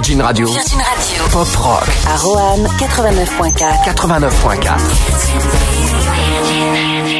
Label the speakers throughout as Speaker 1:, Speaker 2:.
Speaker 1: Virgin Radio.
Speaker 2: Virgin Radio.
Speaker 1: Pop rock.
Speaker 2: À Roanne, 89.4.
Speaker 1: 89.4.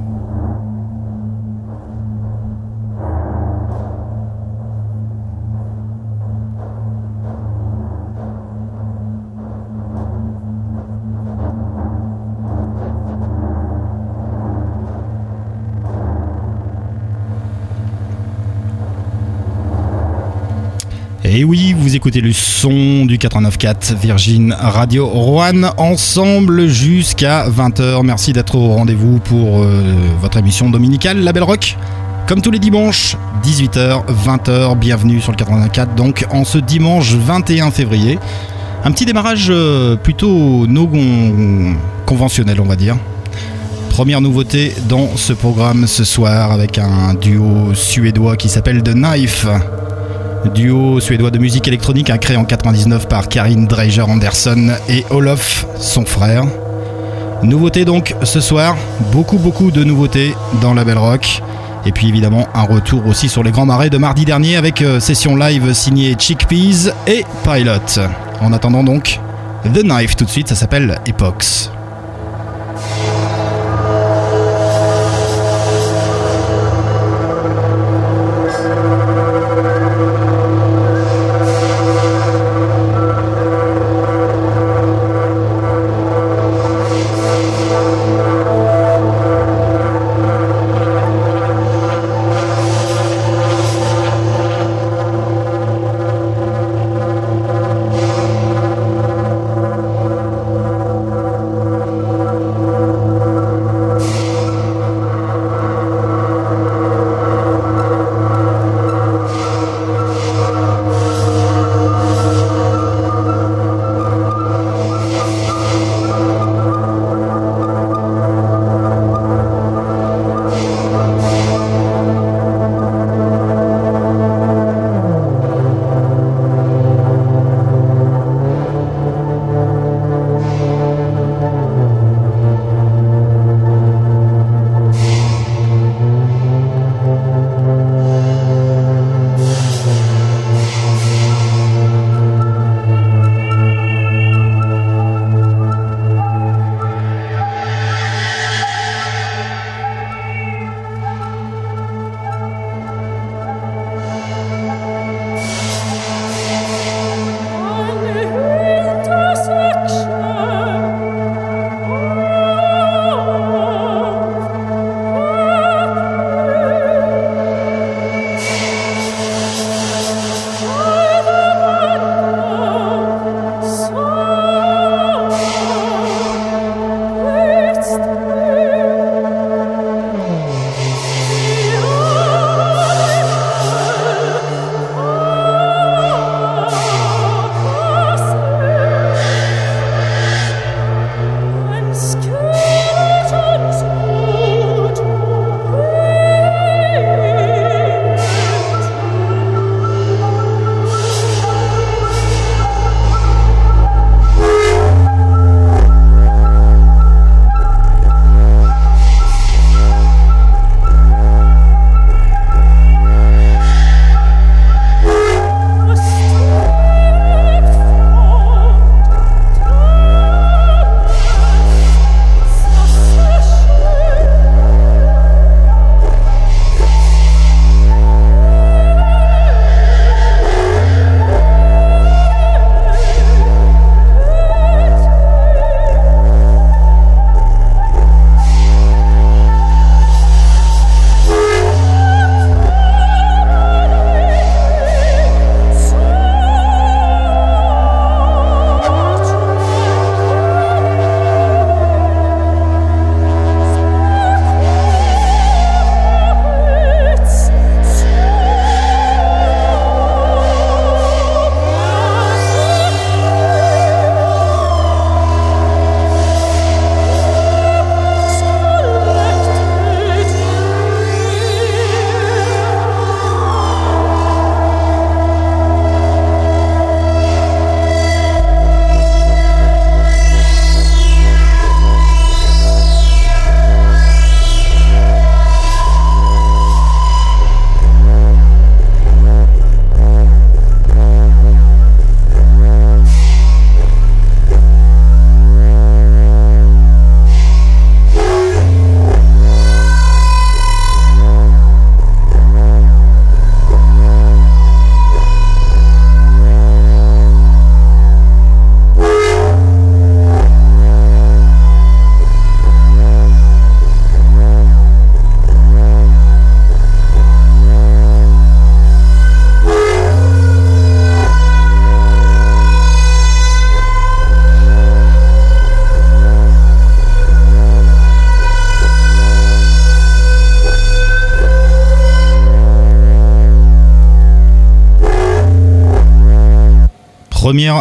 Speaker 3: Et oui, vous écoutez le son du 89.4 Virgin Radio Rouen ensemble jusqu'à 20h. Merci d'être au rendez-vous pour euh, votre émission dominicale La Belle Rock. Comme tous les dimanches, 18h, 20h, bienvenue sur le 84. Donc en ce dimanche 21 février, un petit démarrage euh, plutôt no conventionnel, on va dire. Première nouveauté dans ce programme ce soir avec un duo suédois qui s'appelle The Knife. Duo suédois de musique électronique hein, créé en 99 par Karin Dreiger Anderson et Olof, son frère. Nouveauté donc ce soir, beaucoup beaucoup de nouveautés dans la Belle Rock. Et puis évidemment un retour aussi sur les grands marais de mardi dernier avec euh, session live signée Chickpeas et Pilot. En attendant donc The Knife tout de suite, ça s'appelle Epox.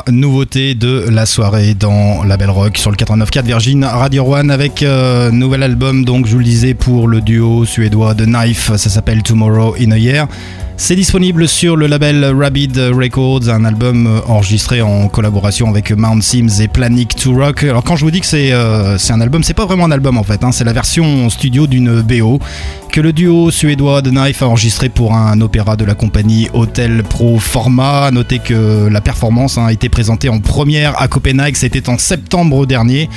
Speaker 3: Nouveauté de la soirée dans la Belle Rock sur le 89.4 Virgin Radio One avec euh, nouvel album, donc je vous le disais, pour le duo suédois de Knife, ça s'appelle Tomorrow in a Year. C'est disponible sur le label Rabid Records, un album euh, enregistré en collaboration avec Mount Sims et Planic to Rock. Alors quand je vous dis que c'est euh, un album, c'est pas vraiment un album en fait, hein, c'est la version studio d'une BO que le duo suédois de Knife a enregistré pour un opéra de la compagnie Hotel Pro Format. Notez que la performance hein, a été présentée en première à Copenhague, c'était en septembre dernier.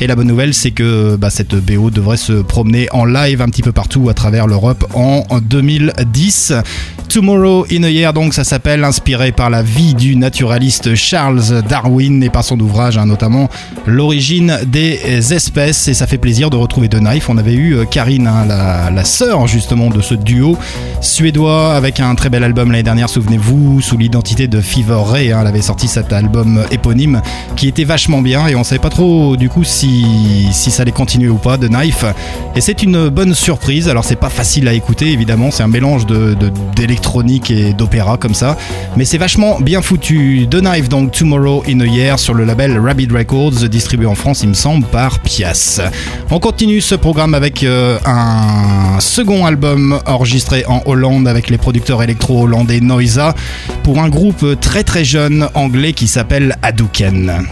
Speaker 3: Et la bonne nouvelle, c'est que bah, cette BO devrait se promener en live un petit peu partout à travers l'Europe en 2010. Tomorrow in a Year, donc ça s'appelle, inspiré par la vie du naturaliste Charles Darwin et par son ouvrage, hein, notamment L'origine des espèces. Et ça fait plaisir de retrouver The Knife. On avait eu euh, Karine, hein, la, la sœur justement de ce duo suédois, avec un très bel album l'année dernière, souvenez-vous, sous l'identité de Fever Ray. Hein, elle avait sorti cet album éponyme qui était vachement bien et on savait pas trop du coup si, si ça allait continuer ou pas, The Knife. Et c'est une bonne surprise. Alors c'est pas facile à écouter évidemment, c'est un mélange de, de- et d'opéra comme ça, mais c'est vachement bien foutu. The Knife donc Tomorrow in a Year sur le label Rabbit Records, distribué en France il me semble par Pias. On continue ce programme avec euh, un second album enregistré en Hollande avec les producteurs électro-hollandais Noisa pour un groupe très très jeune anglais qui s'appelle Hadouken.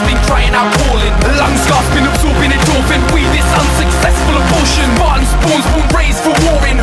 Speaker 4: Fists grasping, crying out, calling. Lungs gasping, absorbing, endorphin. We this unsuccessful abortion. Martin spawns, born raised for warring.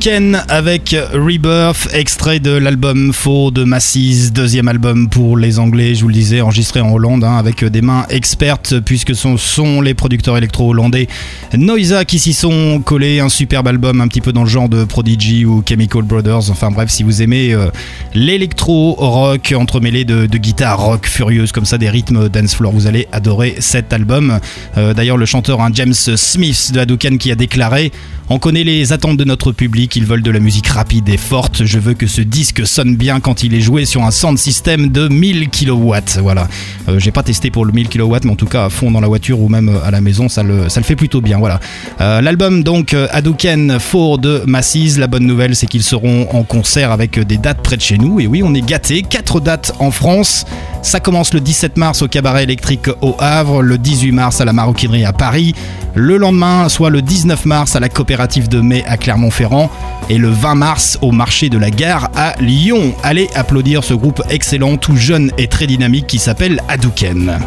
Speaker 3: Hadouken avec Rebirth, extrait de l'album Faux de Massis, deuxième album pour les Anglais, je vous le disais, enregistré en Hollande hein, avec des mains expertes puisque ce sont les producteurs électro hollandais Noisa qui s'y sont collés, un superbe album un petit peu dans le genre de Prodigy ou Chemical Brothers, enfin bref, si vous aimez euh, l'électro rock entremêlé de, de guitare rock furieuse comme ça, des rythmes dance floor, vous allez adorer cet album. Euh, D'ailleurs, le chanteur hein, James Smith de Hadouken qui a déclaré on connaît les attentes de notre public, ils veulent de la musique rapide et forte. Je veux que ce disque sonne bien quand il est joué sur un sound system de 1000 kW. Voilà. Euh, J'ai pas testé pour le 1000 kW, mais en tout cas à fond dans la voiture ou même euh, à la maison, ça le, ça le fait plutôt bien. Voilà. Euh, L'album donc Hadouken 4 de Massis. La bonne nouvelle, c'est qu'ils seront en concert avec des dates près de chez nous. Et oui, on est gâtés. Quatre dates en France. Ça commence le 17 mars au Cabaret électrique au Havre, le 18 mars à la Maroquinerie à Paris, le lendemain, soit le 19 mars à la Coopérative de Mai à Clermont-Ferrand et le 20 mars au marché de la gare à Lyon. Allez applaudir ce groupe excellent, tout jeune et très dynamique qui s'appelle Hadouken.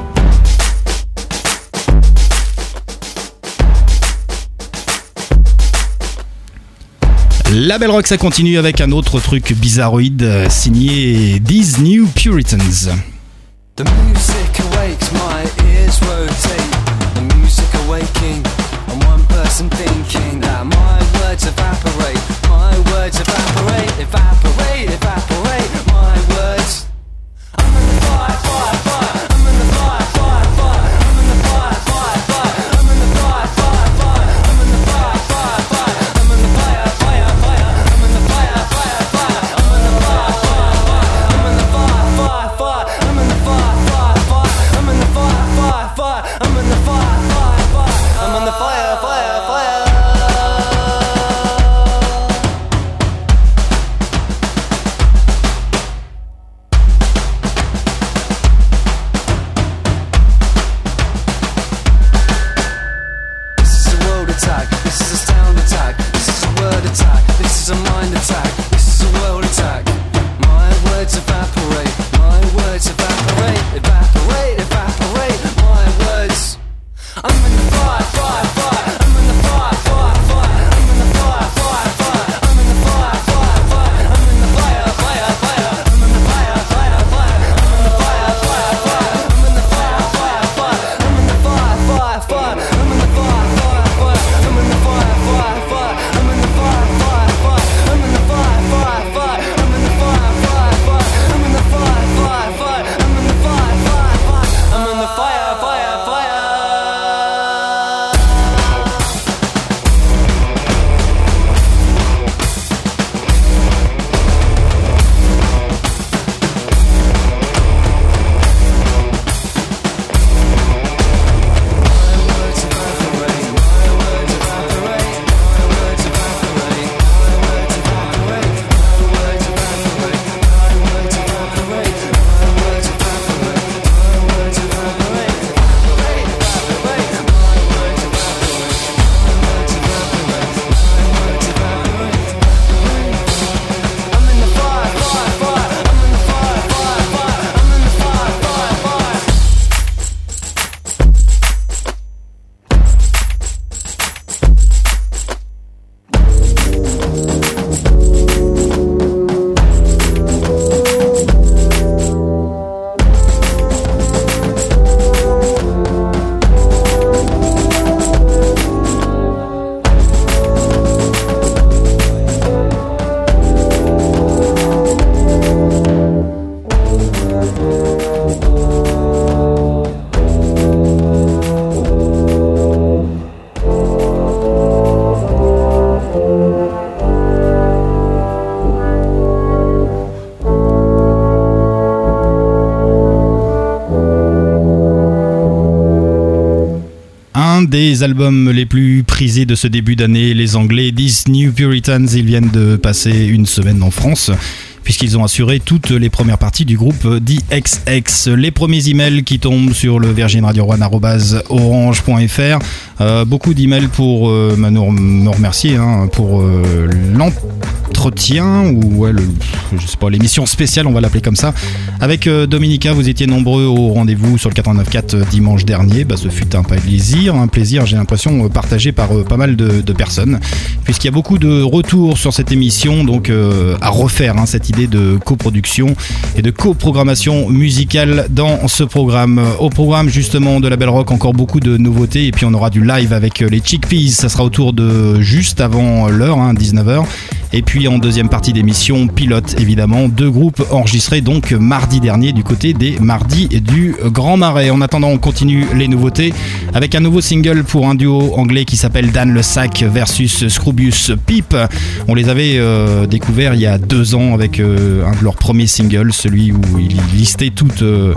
Speaker 3: La Belle Rock, ça continue avec un autre truc bizarroïde euh, signé These New Puritans.
Speaker 5: Words evaporate. My words evaporate, evaporate, evaporate.
Speaker 3: Des albums les plus prisés de ce début d'année, les Anglais These New Puritans. Ils viennent de passer une semaine en France puisqu'ils ont assuré toutes les premières parties du groupe DXX. Les premiers emails qui tombent sur le Virgin Radio orange.fr. Euh, beaucoup d'emails pour euh, remercier hein, pour euh, l'entretien ou ouais, le, je sais pas l'émission spéciale, on va l'appeler comme ça. Avec euh, Dominica, vous étiez nombreux au rendez-vous sur le 494 euh, dimanche dernier. Bah, ce fut un plaisir, un plaisir, j'ai l'impression partagé par pas mal de, personnes, puisqu'il y a beaucoup de retours sur cette émission, donc à refaire hein, cette idée de coproduction et de coprogrammation musicale dans ce programme. Au programme justement de la Belle Rock, encore beaucoup de nouveautés et puis on aura du live avec les Chickpeas. Ça sera autour de juste avant l'heure, hein, 19h. Et puis en deuxième partie d'émission, pilote évidemment, deux groupes enregistrés donc mardi dernier du côté des mardis du Grand Marais. En attendant, on continue les nouveautés avec un nouveau single pour un duo anglais qui s'appelle Dan Le Sac versus Scroobius Peep. On les avait euh, découverts il y a deux ans avec euh, un de leurs premiers singles, celui où il listait toute, euh,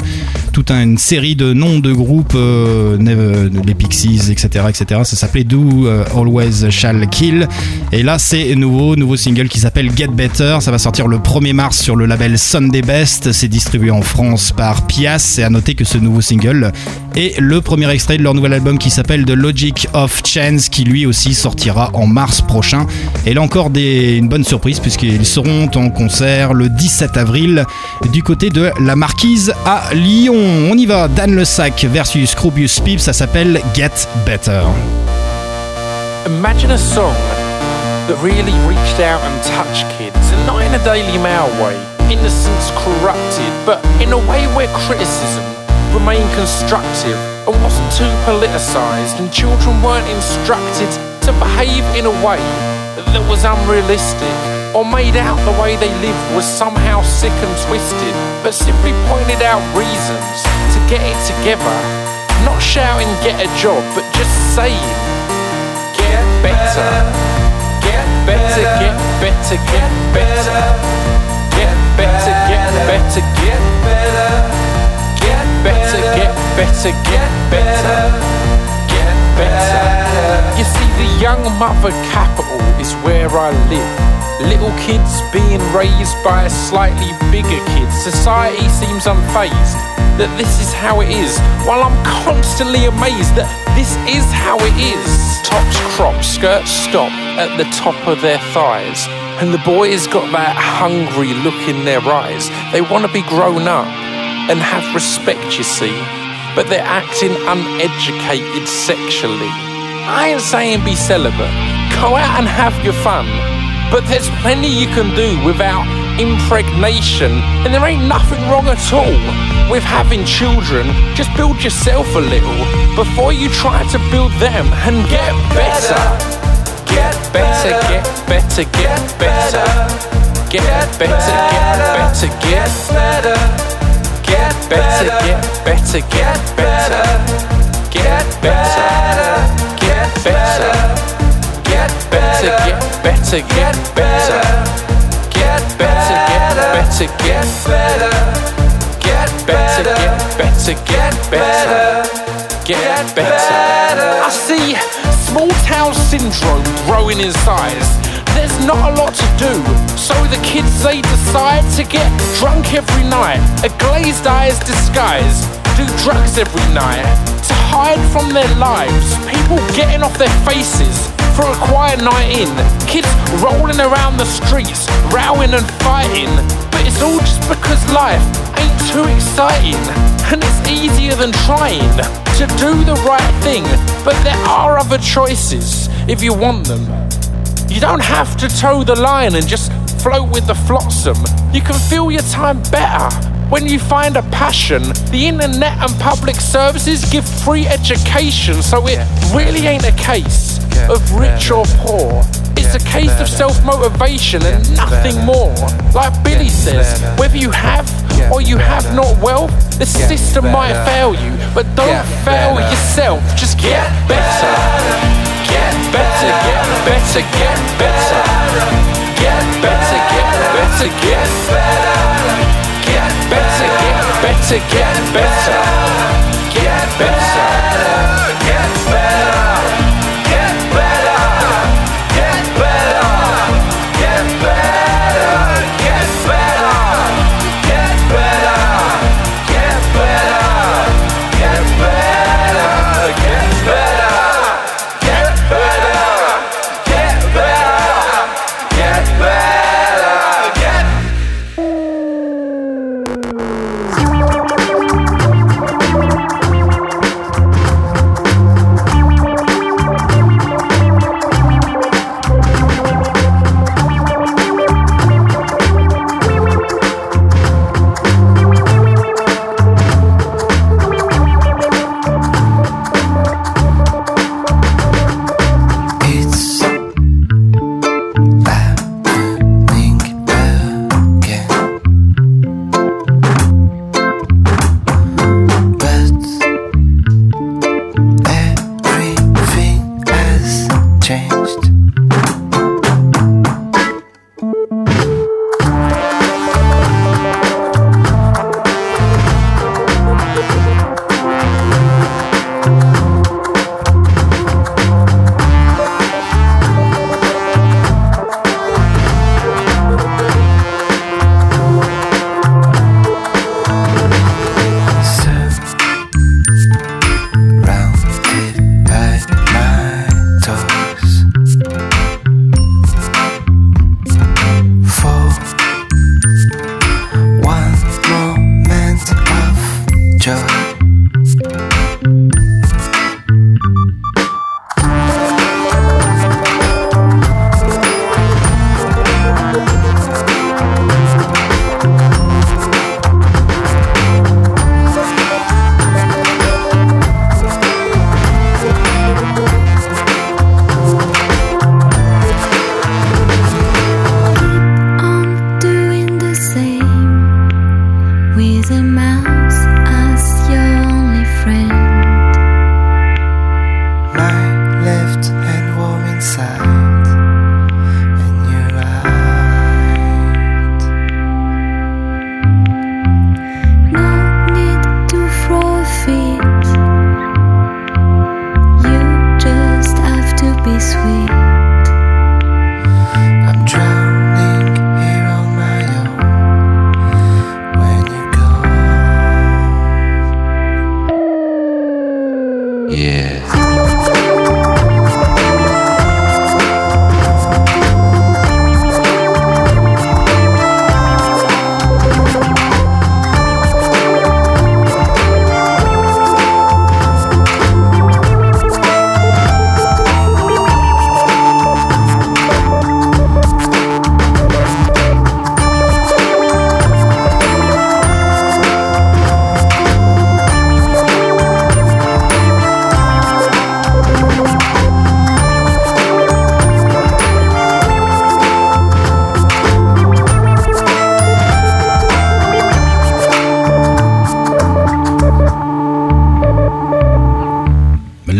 Speaker 3: toute une série de noms de groupes, les Pixies, etc. etc. Ça s'appelait Do Always Shall Kill. Et là, c'est nouveau, nouveau single qui s'appelle Get Better. Ça va sortir le 1er mars sur le label Sunday Best. C'est distribué en France par Pias. Et à noter que ce nouveau single est le premier extrait de leur nouvel album qui s'appelle The Logic of Chance, qui lui aussi sortira en mars prochain. Et là encore, une bonne surprise puisqu'ils seront en concert le 17 avril du côté de la Marquise à Lyon. On y va, Dan Le Sac versus Scroobius Peep, ça s'appelle Get Better.
Speaker 6: Imagine a song that really reached out and touched kids, and not in a Daily Mail way, innocence corrupted, but in a way where criticism remained constructive and wasn't too politicised, and children weren't instructed to behave in a way that was unrealistic or made out the way they lived was somehow sick and twisted, but simply pointed out reasons to get it together. Not shouting, get a job, but just saying, get better better, get better, get better. Get better, get better, get better. Get better, get better, get better. Get better. You see, the young mother capital is where I live. Little kids being raised by a slightly bigger kid. Society seems unfazed that this is how it is, while I'm constantly amazed that this is how it is. Tops crop, skirts stop at the top of their thighs, and the boys got that hungry look in their eyes. They want to be grown up and have respect, you see, but they're acting uneducated sexually. I ain't saying be celibate, go out and have your fun but there's plenty you can do without impregnation, and there ain't nothing wrong at all with having children. Just build yourself a little before you try to build them and get better. Get better, get better, get better. Get better, get better, get better. Get better, get better, get better. Get better, get better get better, get better, get better. Get better, get better, get better. Get better, get better, get better. Get better. I see small town syndrome growing in size. There's not a lot to do, so the kids they decide to get drunk every night. A glazed eyes disguise, do drugs every night to hide from their lives. People getting off their faces for a quiet night in. Kids rolling around the streets, rowing and fighting. But it's all just because life ain't too exciting. And it's easier than trying to do the right thing. But there are other choices if you want them. You don't have to toe the line and just float with the flotsam. You can feel your time better. When you find a passion. The internet and public services give free education, so it really ain't a case of rich or poor. It's a case of self motivation and nothing more. Like Billy says, whether you have or you have not wealth, the system might fail you, but don't fail yourself. Just get better. Get better, get better, get better. Get better, better, get better. Get better, get better, get better. Get better, get better.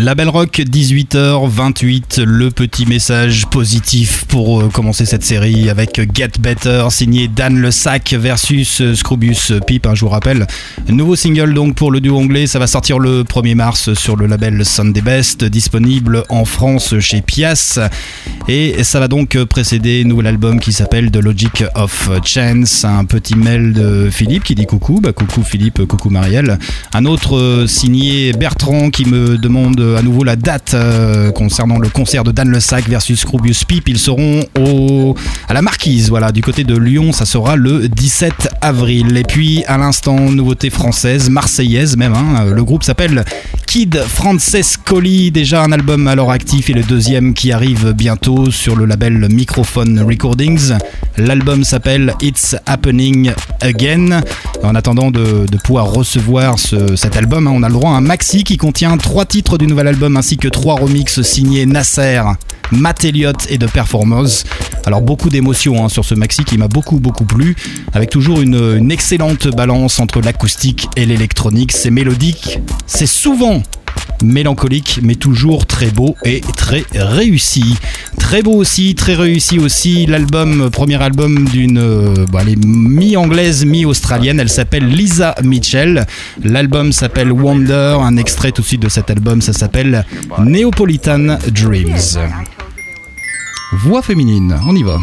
Speaker 3: Label Rock 18h28, le petit message positif pour euh, commencer cette série avec Get Better signé Dan Le Sac versus euh, Scroobius Pip, hein, je vous rappelle. Nouveau single donc pour le duo anglais, ça va sortir le 1er mars sur le label Sunday Best, disponible en France chez Pias. Et ça va donc précéder un nouvel album qui s'appelle The Logic of Chance, un petit mail de Philippe qui dit coucou, bah coucou Philippe, coucou Marielle. Un autre euh, signé Bertrand qui me demande à nouveau la date euh, concernant le concert de Dan Le Sac versus Scroobius Pip. Ils seront au, à la Marquise, voilà, du côté de Lyon. Ça sera le 17 avril. Et puis, à l'instant, nouveauté française, marseillaise même. Hein. le groupe s'appelle Kid Francescoli. Déjà un album alors actif et le deuxième qui arrive bientôt sur le label Microphone Recordings. L'album s'appelle It's Happening Again. En attendant de, pouvoir recevoir cet album, hein, on a le droit à un maxi qui contient trois titres du nouvel album ainsi que trois remixes signés Nasser, Matt Elliott et de Performers. Alors beaucoup d'émotions hein, sur ce maxi qui m'a beaucoup beaucoup plu, avec toujours une excellente balance entre l'acoustique et l'électronique. C'est mélodique, c'est souvent mélancolique mais toujours très beau et très réussi. Très beau aussi, très réussi aussi l'album, premier album d'une euh, mi-anglaise, mi-australienne. Elle s'appelle Lisa Mitchell. L'album s'appelle Wonder. Un extrait tout de suite de cet album, ça s'appelle Neapolitan Dreams. Voix féminine, on y va.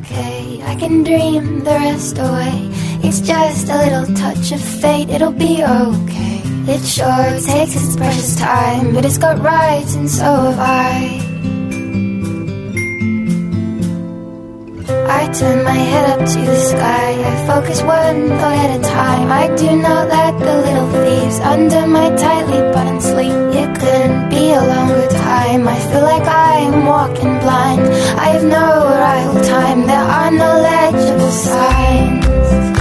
Speaker 7: Okay. I can dream the rest away. It's just a little touch of fate, it'll be okay. It sure takes its precious time, but it's got rights, and so have I. I turn my head up to the sky. I focus one thought at a time. I do not let the little thieves under my tightly buttoned sleeve. It couldn't be a longer time. I feel like I'm walking blind. I have no arrival time. There are no legible signs.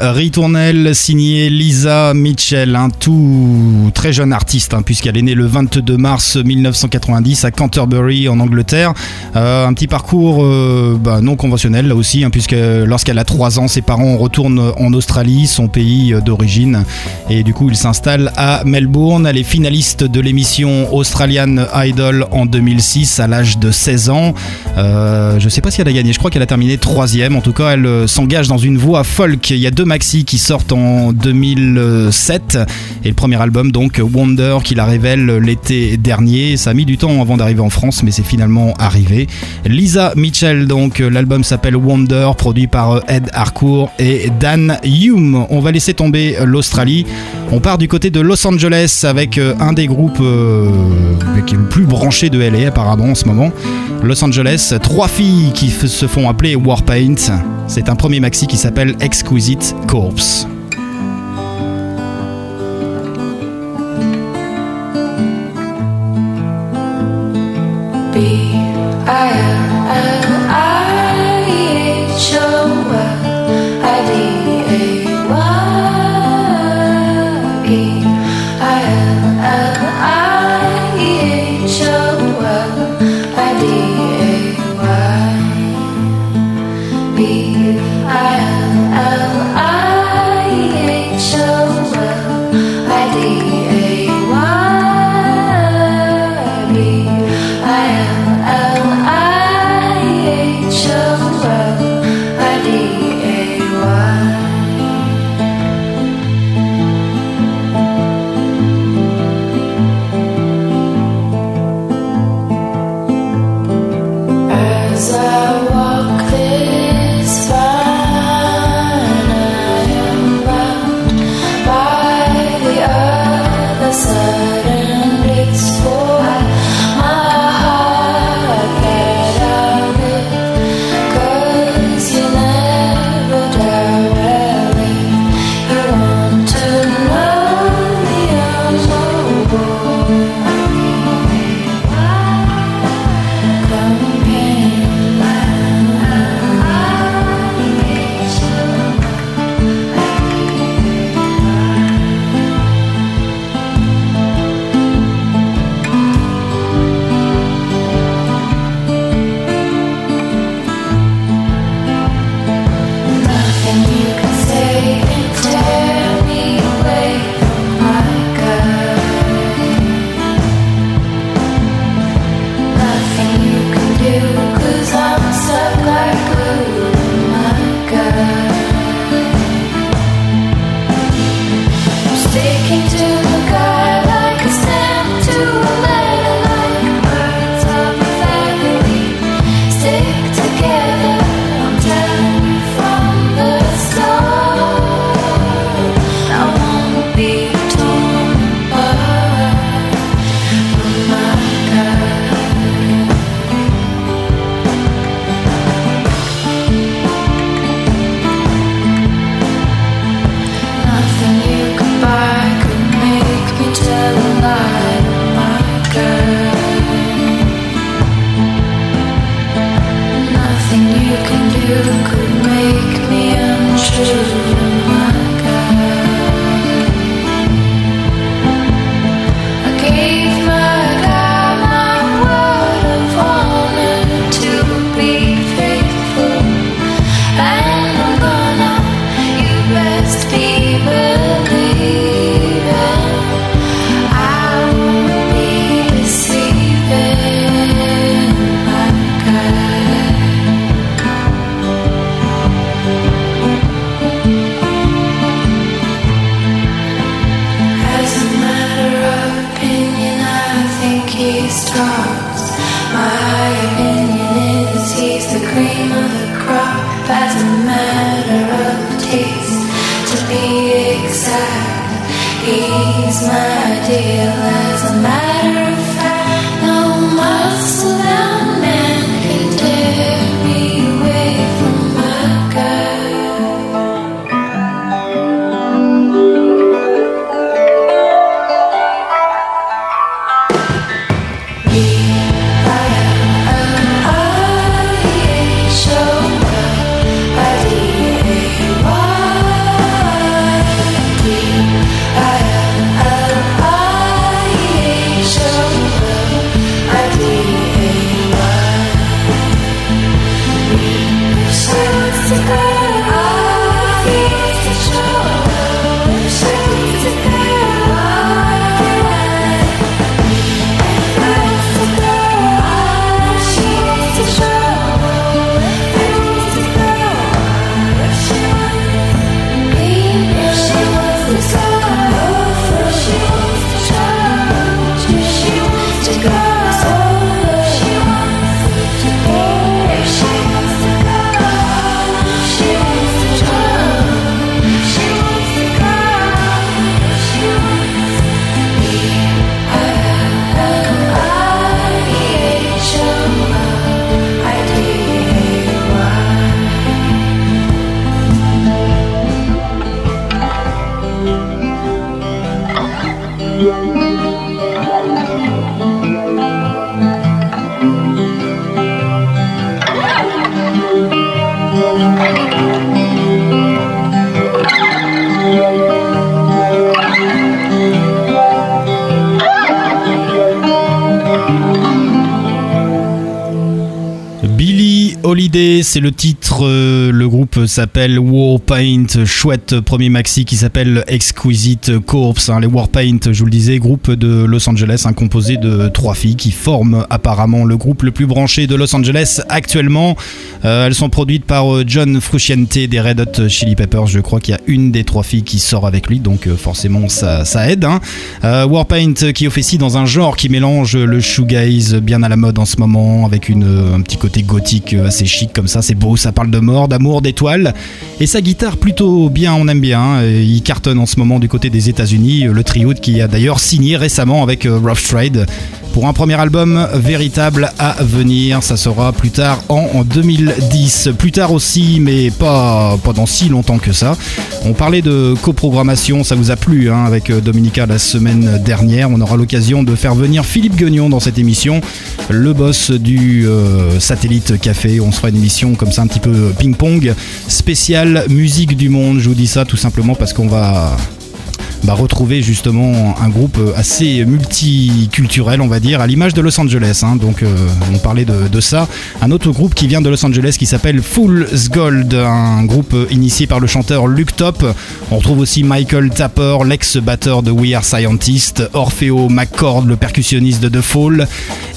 Speaker 3: Ritournelle signée Lisa Mitchell, un tout très jeune artiste hein, puisqu'elle est née le 22 mars 1990 à Canterbury en Angleterre. Euh, un petit parcours euh, bah, non conventionnel là aussi hein, puisque lorsqu'elle a 3 ans ses parents retournent en Australie, son pays d'origine et du coup il s'installe à Melbourne. Elle est finaliste de l'émission Australian Idol en 2006 à l'âge de 16 ans. Euh, je sais pas si elle a gagné, je crois qu'elle a terminé troisième. En tout cas elle euh, s'engage dans une voie folk il y a deux maxi qui sortent en 2007 et le premier album donc Wonder qui la révèle l'été dernier. Ça a mis du temps avant d'arriver en France mais c'est finalement arrivé. Lisa Mitchell donc l'album s'appelle Wonder produit par Ed Harcourt et Dan Hume. On va laisser tomber l'Australie. On part du côté de Los Angeles avec un des groupes euh, qui est le plus branché de LA apparemment en ce moment. Los Angeles, trois filles qui se font appeler Warpaint. C'est un premier maxi qui s'appelle Exquisite Corpse.
Speaker 8: B I L
Speaker 3: C'est le titre. euh, le groupe s'appelle Warpaint. Chouette premier maxi qui s'appelle Exquisite Corpse. hein. les Warpaint, je vous le disais, groupe de Los Angeles, un composé de trois filles qui forment apparemment le groupe le plus branché de Los Angeles actuellement. Euh, elles sont produites par euh, John Frusciante des Red Hot Chili Peppers. Je crois qu'il y a une des trois filles qui sort avec lui, donc forcément ça, aide. hein. Warpaint qui officie dans un genre qui mélange le shoegaze bien à la mode en ce moment avec un petit côté gothique assez chic comme ça. C'est beau, ça parle de mort, d'amour, d'étoiles. Et sa guitare plutôt bien, on aime bien. hein. Il cartonne en ce moment du côté des États-Unis. euh, Le trio qui a d'ailleurs signé récemment avec euh, Rough Trade pour un premier album véritable à venir. Ça sera plus tard en, en 2010. Plus tard aussi, mais pas, pas dans si longtemps que ça. On parlait de coprogrammation, ça vous a plu hein, avec euh, Dominica la semaine dernière. On aura l'occasion de faire venir Philippe Guignon dans cette émission, le boss du Satellite Café. On se fera comme ça un petit peu ping-pong, spéciale musique du monde. Je vous dis ça tout simplement parce qu'on va bah, retrouver justement un groupe assez multiculturel, on va dire, à l'image de Los Angeles. hein. Donc, euh, on parlait de, ça. Un autre groupe qui vient de Los Angeles qui s'appelle Fool's Gold, un groupe initié par le chanteur Luke Top. On retrouve aussi Michael Tapper, l'ex-batteur de We Are Scientist, Orfeo McCord, le percussionniste de The Fall,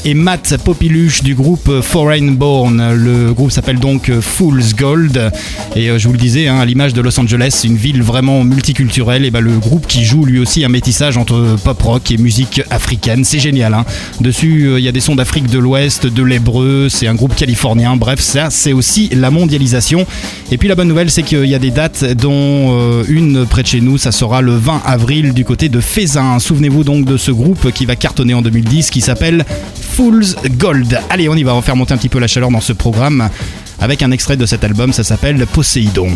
Speaker 3: et Matt Popiluche du groupe Foreign Born. Le groupe s'appelle donc Fool's Gold. Et euh, je vous le disais, hein, à l'image de Los Angeles, une ville vraiment multiculturelle, et bah, le groupe qui joue lui aussi un métissage entre pop rock et musique africaine. C'est génial. hein. Dessus, euh, il y a des sons d'Afrique de l'Ouest, de l'hébreu, c'est un groupe californien. Bref, ça, c'est aussi la mondialisation. Et puis la bonne nouvelle, c'est qu'il y a des dates, dont euh, une près de chez nous, ça sera le 20 avril du côté de Fézin. Souvenez-vous donc de ce groupe qui va cartonner en 2010, qui s'appelle Fool's Gold. Allez, on y va, on faire monter un petit peu la chaleur dans ce programme avec un extrait de cet album, ça s'appelle Poséidon.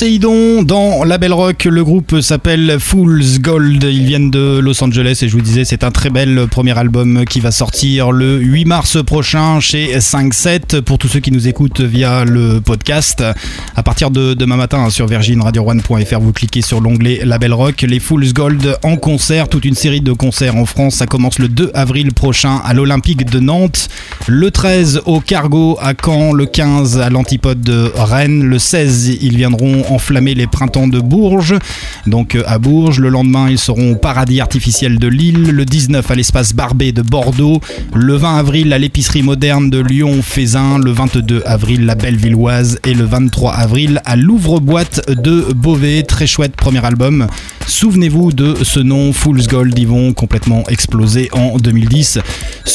Speaker 3: Poséidon dans la Belle Rock. Le groupe s'appelle Fool's Gold. Ils viennent de Los Angeles et je vous disais, c'est un très bel premier album qui va sortir le 8 mars prochain chez 5-7. Pour tous ceux qui nous écoutent via le podcast, à partir de demain matin hein, sur virginradio1.fr, vous cliquez sur l'onglet La Rock. Les Fool's Gold en concert, toute une série de concerts en France. Ça commence le 2 avril prochain à l'Olympique de Nantes, le 13 au Cargo à Caen, le 15 à l'Antipode de Rennes, le 16 ils viendront enflammer les printemps de Bourges, donc euh, à Bourges. Le lendemain, ils seront au Paradis artificiel de Lille. Le 19 à l'espace Barbé de Bordeaux. Le 20 avril à l'épicerie moderne de Lyon-Fézin. Le 22 avril la Bellevilloise. Et le 23 avril à l'ouvre-boîte de Beauvais. Très chouette premier album. Souvenez-vous de ce nom, Fool's Gold. Ils vont complètement exploser en 2010.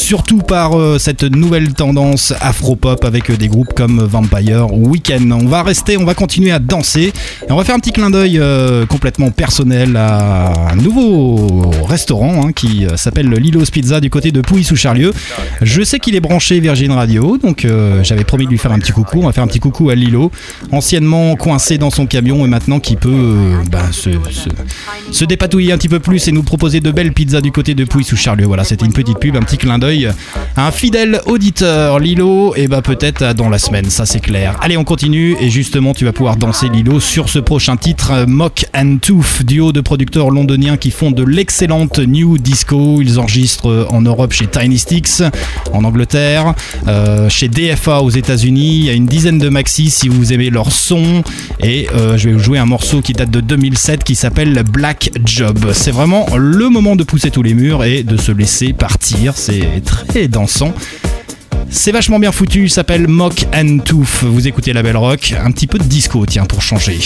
Speaker 3: Surtout par euh, cette nouvelle tendance afro-pop avec des groupes comme Vampire Weekend. On va rester, on va continuer à danser. Et on va faire un petit clin d'œil euh, complètement personnel à un nouveau restaurant hein, qui euh, s'appelle Lilo's Pizza du côté de Pouilly sous Charlieu. Je sais qu'il est branché Virgin Radio, donc euh, j'avais promis de lui faire un petit coucou. On va faire un petit coucou à Lilo, anciennement coincé dans son camion et maintenant qui peut bah, se, se, se, dépatouiller un petit peu plus et nous proposer de belles pizzas du côté de Pouilly sous Charlieu. Voilà, c'était une petite pub, un petit clin d'œil un fidèle auditeur. Lilo, et bah peut-être dans la semaine, ça c'est clair. Allez, on continue et justement tu vas pouvoir danser Lilo sur ce prochain titre, Mock and Tooth, duo de producteurs londoniens qui font de l'excellente new disco. Ils enregistrent en Europe chez Tiny Sticks, en Angleterre, euh, chez DFA aux États-Unis. Il y a une dizaine de maxi si vous aimez leur son. Et euh, je vais vous jouer un morceau qui date de 2007 qui s'appelle Black Job. C'est vraiment le moment de pousser tous les murs et de se laisser partir. C'est très dansant. C'est vachement bien foutu, s'appelle Mock and Tooth. Vous écoutez la belle rock, un petit peu de disco, tiens, pour changer.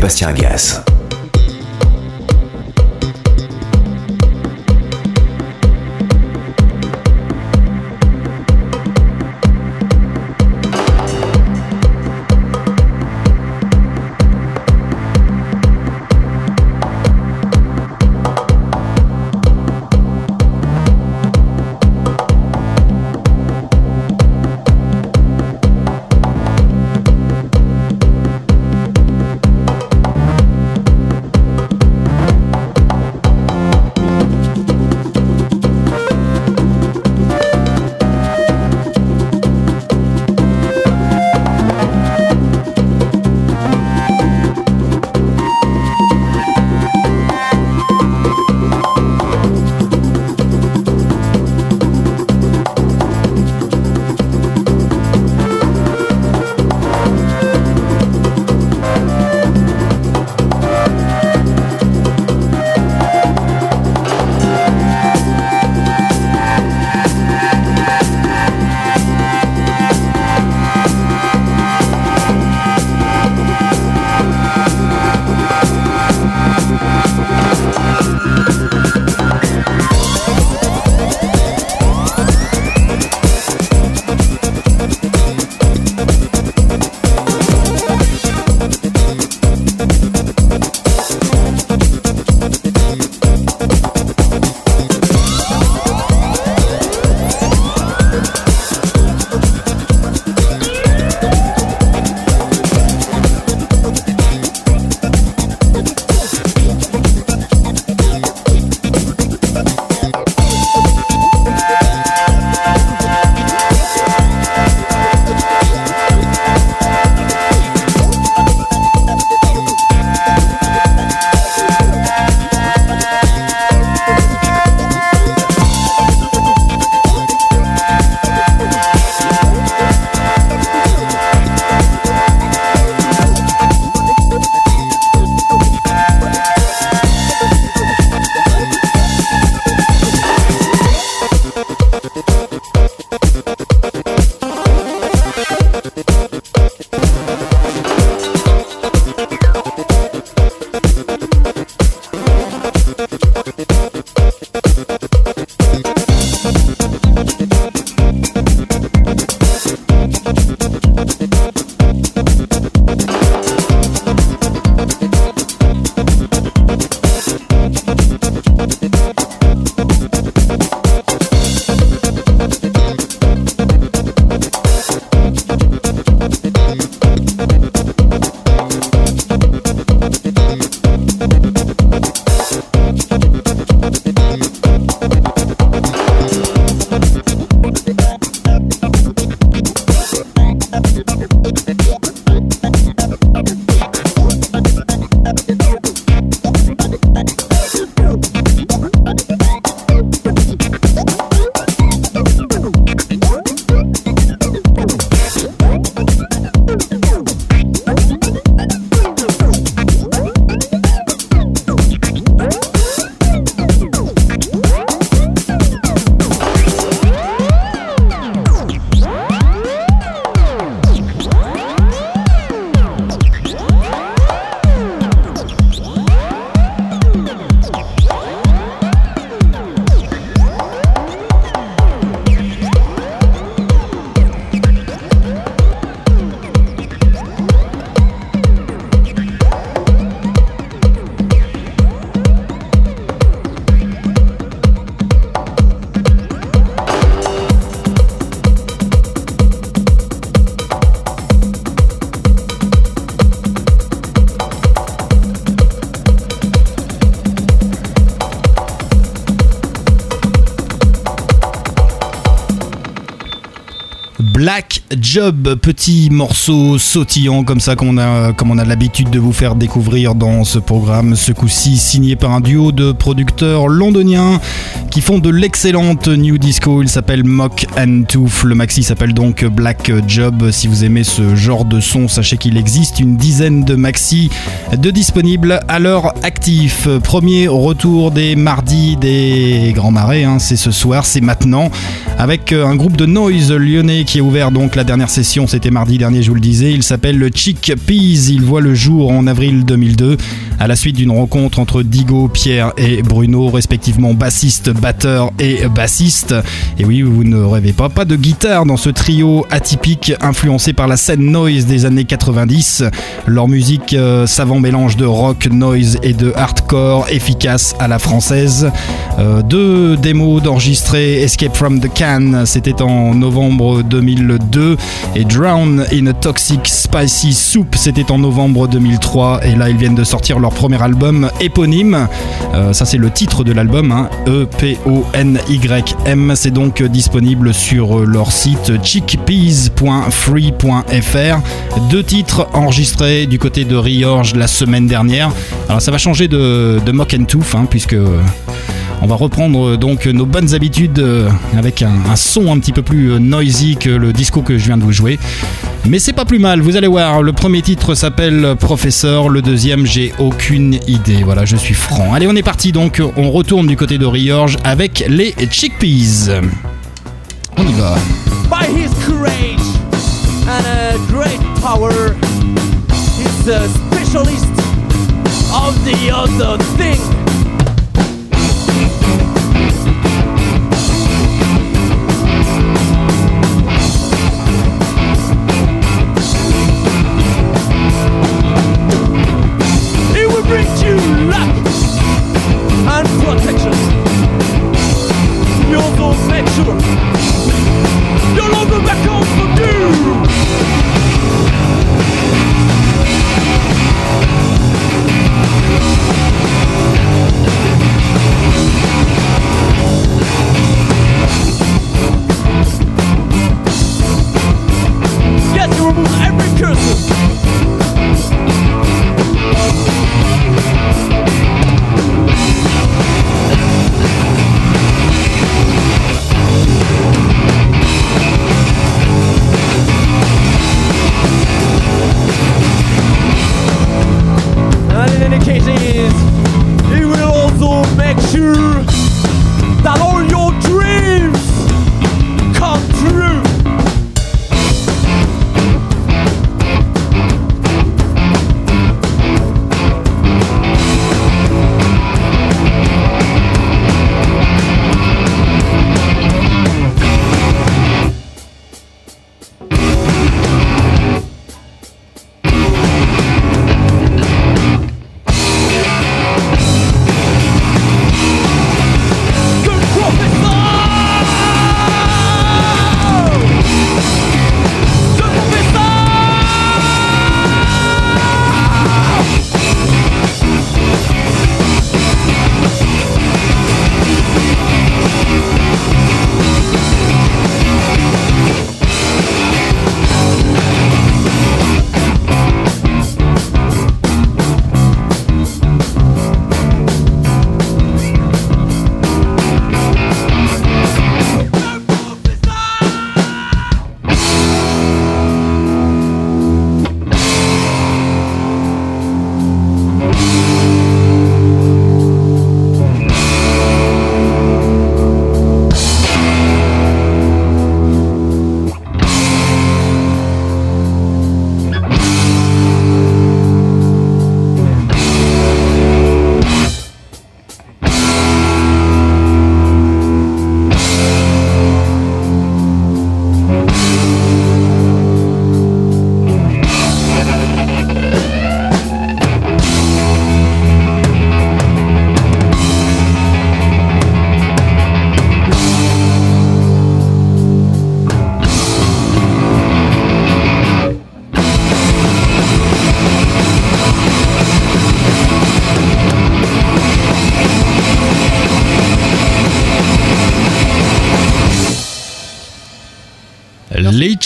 Speaker 9: Sébastien Gas.
Speaker 3: Job, petit morceau sautillant comme ça qu'on a, comme on a l'habitude de vous faire découvrir dans ce programme. Ce coup-ci signé par un duo de producteurs londoniens qui font de l'excellente new disco. Il s'appelle Mock and Tooth. Le maxi s'appelle donc Black Job. Si vous aimez ce genre de son, sachez qu'il existe une dizaine de maxi de disponibles à l'heure actif. Premier retour des mardis des Grands Marais, hein. c'est ce soir, c'est maintenant, avec un groupe de noise lyonnais qui est ouvert donc la dernière session, c'était mardi dernier, je vous le disais. Il s'appelle le Chick Peas. Il voit le jour en avril 2002 à la suite d'une rencontre entre Digo, Pierre et Bruno, respectivement bassiste, batteur et bassiste. Et oui, vous ne rêvez pas, pas de guitare dans ce trio atypique influencé par la scène noise des années 90. Leur musique, euh, savant mélange de rock, noise et de hardcore efficace à la française. Euh, deux démos d'enregistrer Escape from the Can, c'était en novembre 2002, et Drown in a Toxic Spicy Soup, c'était en novembre 2003. Et là, ils viennent de sortir leur premier album éponyme. Euh, ça, c'est le titre de l'album, hein, E-P-O-N-Y-M. C'est donc disponible sur leur site chickpeas.free.fr. Deux titres enregistrés du côté de Riorge la semaine dernière. Alors, ça va changer de, mock and tooth, hein, puisque. On va reprendre donc nos bonnes habitudes euh, avec un, un, son un petit peu plus noisy que le disco que je viens de vous jouer. Mais c'est pas plus mal, vous allez voir, le premier titre s'appelle Professeur, le deuxième j'ai aucune idée, voilà je suis franc. Allez on est parti donc, on retourne du côté de Riorge avec les Chickpeas. On y va.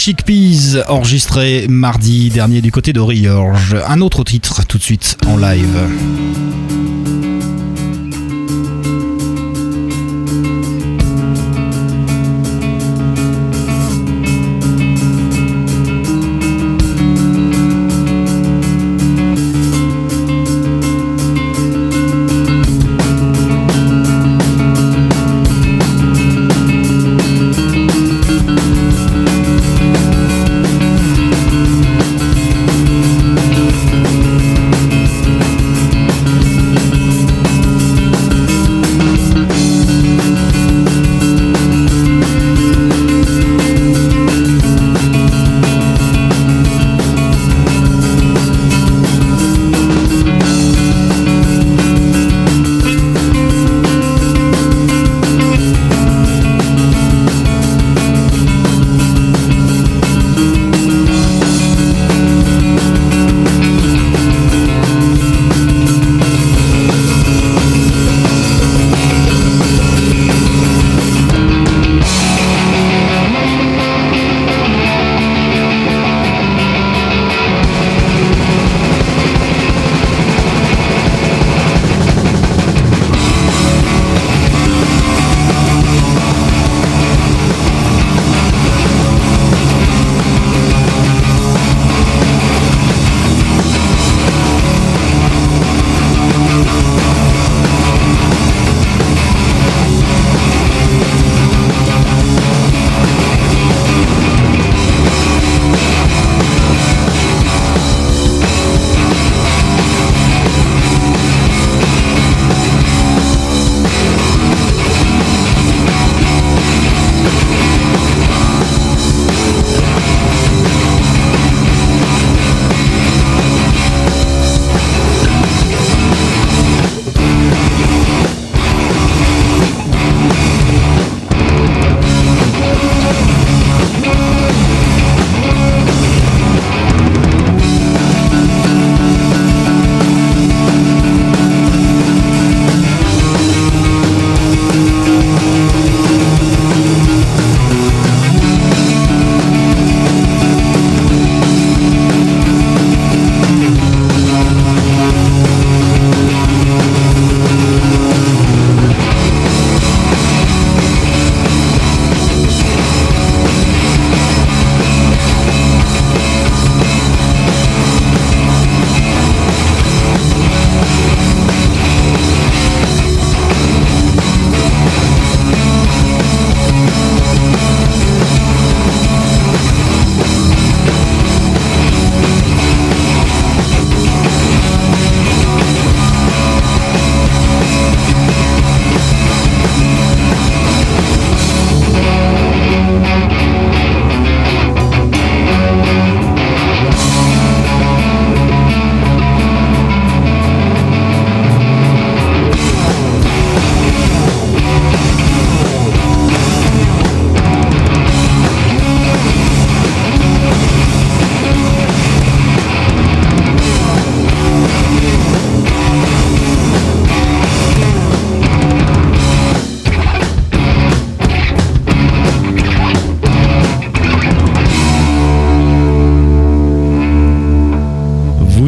Speaker 3: Chickpeas enregistrés mardi dernier du côté de Riorge. Un autre titre tout de suite en live.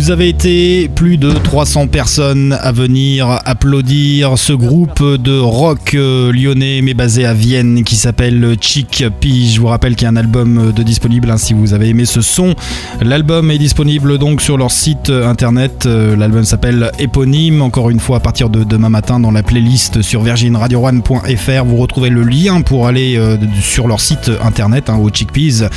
Speaker 3: Vous avez plus de 300 personnes à venir applaudir ce groupe de rock euh, lyonnais mais basé à Vienne qui s'appelle Chick. Je vous rappelle qu'il y a un album de disponible hein, si vous avez aimé ce son. L'album est disponible donc sur leur site internet. Euh, L'album s'appelle Éponyme. Encore une fois, à partir de demain matin, dans la playlist sur virginradio1.fr, vous retrouvez le lien pour aller euh, sur leur site internet hein, Chickpeas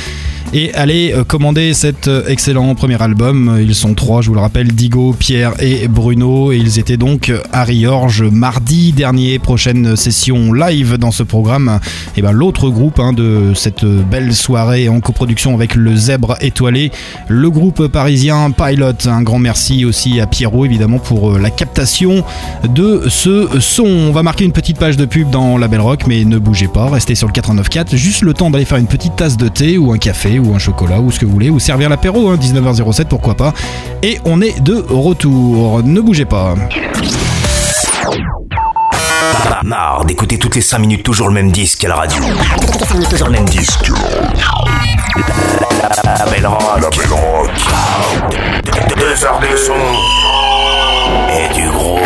Speaker 3: et allez euh, commander cet euh, excellent premier album. Ils sont trois, je vous le rappelle, Digo, Pierre et Bruno. Et ils étaient donc à Riorge mardi dernier. Prochaine session live dans ce programme. Et ben l'autre groupe hein, de cette belle soirée en coproduction avec le Zèbre étoilé, le groupe parisien Pilot. Un grand merci aussi à Pierrot évidemment pour euh, la captation de ce son. On va marquer une petite page de pub dans la Belle Rock, mais ne bougez pas, restez sur le 89.4. Juste le temps d'aller faire une petite tasse de thé ou un café ou un chocolat ou ce que vous voulez, ou servir l'apéro, hein, 19h07 pourquoi pas. Et on est de retour, ne bougez pas.
Speaker 9: Marre d'écouter toutes les 5 minutes toujours le même disque à la radio. Toujours le même disque. La belle rock. La belle rock. Deux heures de son. Et du gros.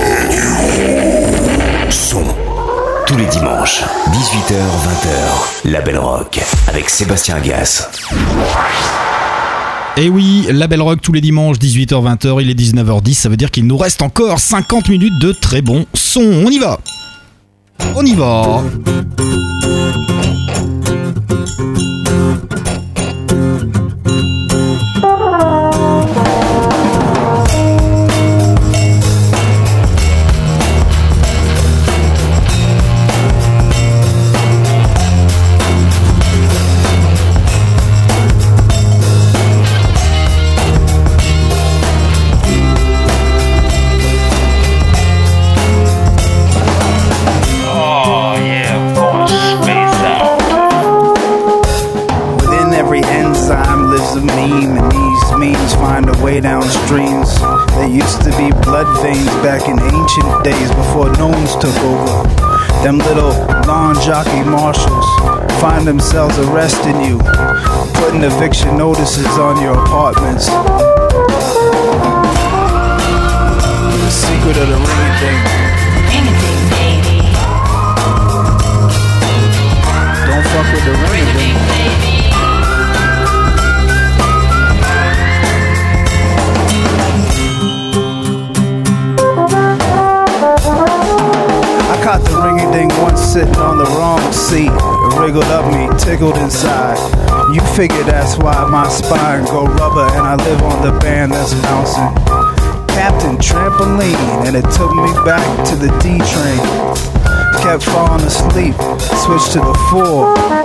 Speaker 9: Son. Tous les dimanches, 18h-20h. La belle rock. Avec Sébastien Gas.
Speaker 3: Et oui, la Belle Rock tous les dimanches 18h-20h, il est 19h10, ça veut dire qu'il nous reste encore 50 minutes de très bon son. On y va On y va
Speaker 10: back in ancient days before gnomes took over. Them little lawn jockey marshals find themselves arresting you, putting eviction notices on your apartments. The secret of the ring thing. Don't fuck with the ring thing. Caught the ringy ding once sitting on the wrong seat. It wriggled up me, tickled inside. You figure that's why my spine go rubber and I live on the band that's bouncing. Captain Trampoline, and it took me back to the D train. Kept falling asleep, switched to the four.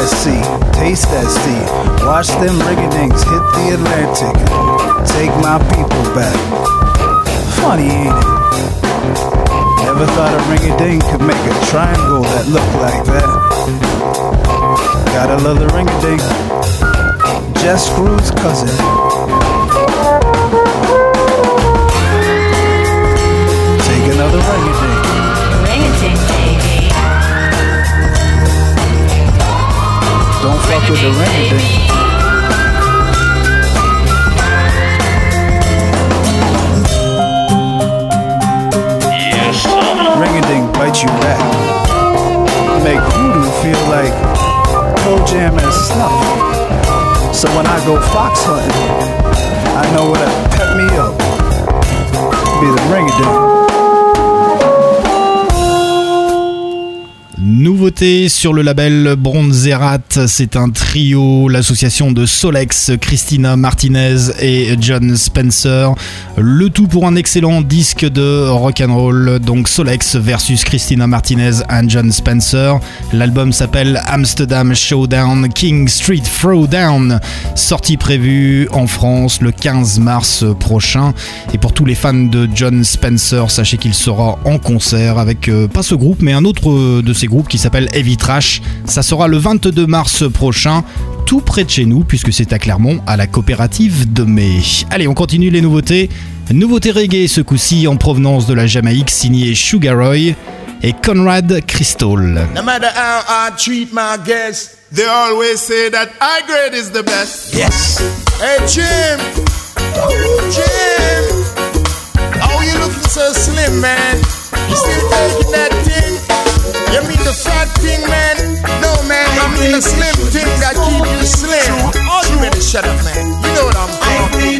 Speaker 10: That sea, taste that sea. Watch them riggedings hit the Atlantic. Take my people back. Funny, ain't it? Never thought a ring a ding could make a triangle that looked like that. Gotta love the ring a ding. Just Screw's cousin. Take another ring a Don't fuck with the ring a ding.
Speaker 11: Yes.
Speaker 10: Ring a ding bite you back. Make voodoo feel like pro jam and snuff. So when I go fox hunting, I know what'll pep me up. Be the ring
Speaker 3: Nouveauté sur le label Bronzerat, c'est un trio, l'association de Solex, Christina Martinez et John Spencer. Le tout pour un excellent disque de rock and roll. Donc Solex versus Christina Martinez and John Spencer. L'album s'appelle Amsterdam Showdown King Street Throwdown, sortie prévue en France le 15 mars prochain. Et pour tous les fans de John Spencer, sachez qu'il sera en concert avec euh, pas ce groupe mais un autre euh, de ces groupes qui s'appelle Heavy Trash. Ça sera le 22 mars prochain, tout près de chez nous, puisque c'est à Clermont, à la coopérative de mai. Allez, on continue les nouveautés. Nouveauté reggae ce coup-ci en provenance de la Jamaïque, signé Sugar Roy et Conrad Crystal.
Speaker 12: No matter how I treat my guests, they always say that I grade is the best. Yes. Hey Jim, Jim, how you looking so slim, man? You still taking that? You mean the fat thing, man? No, man, I mean the slim thing that keep you slim. Oh, you better shut up, man. You know what I'm talking.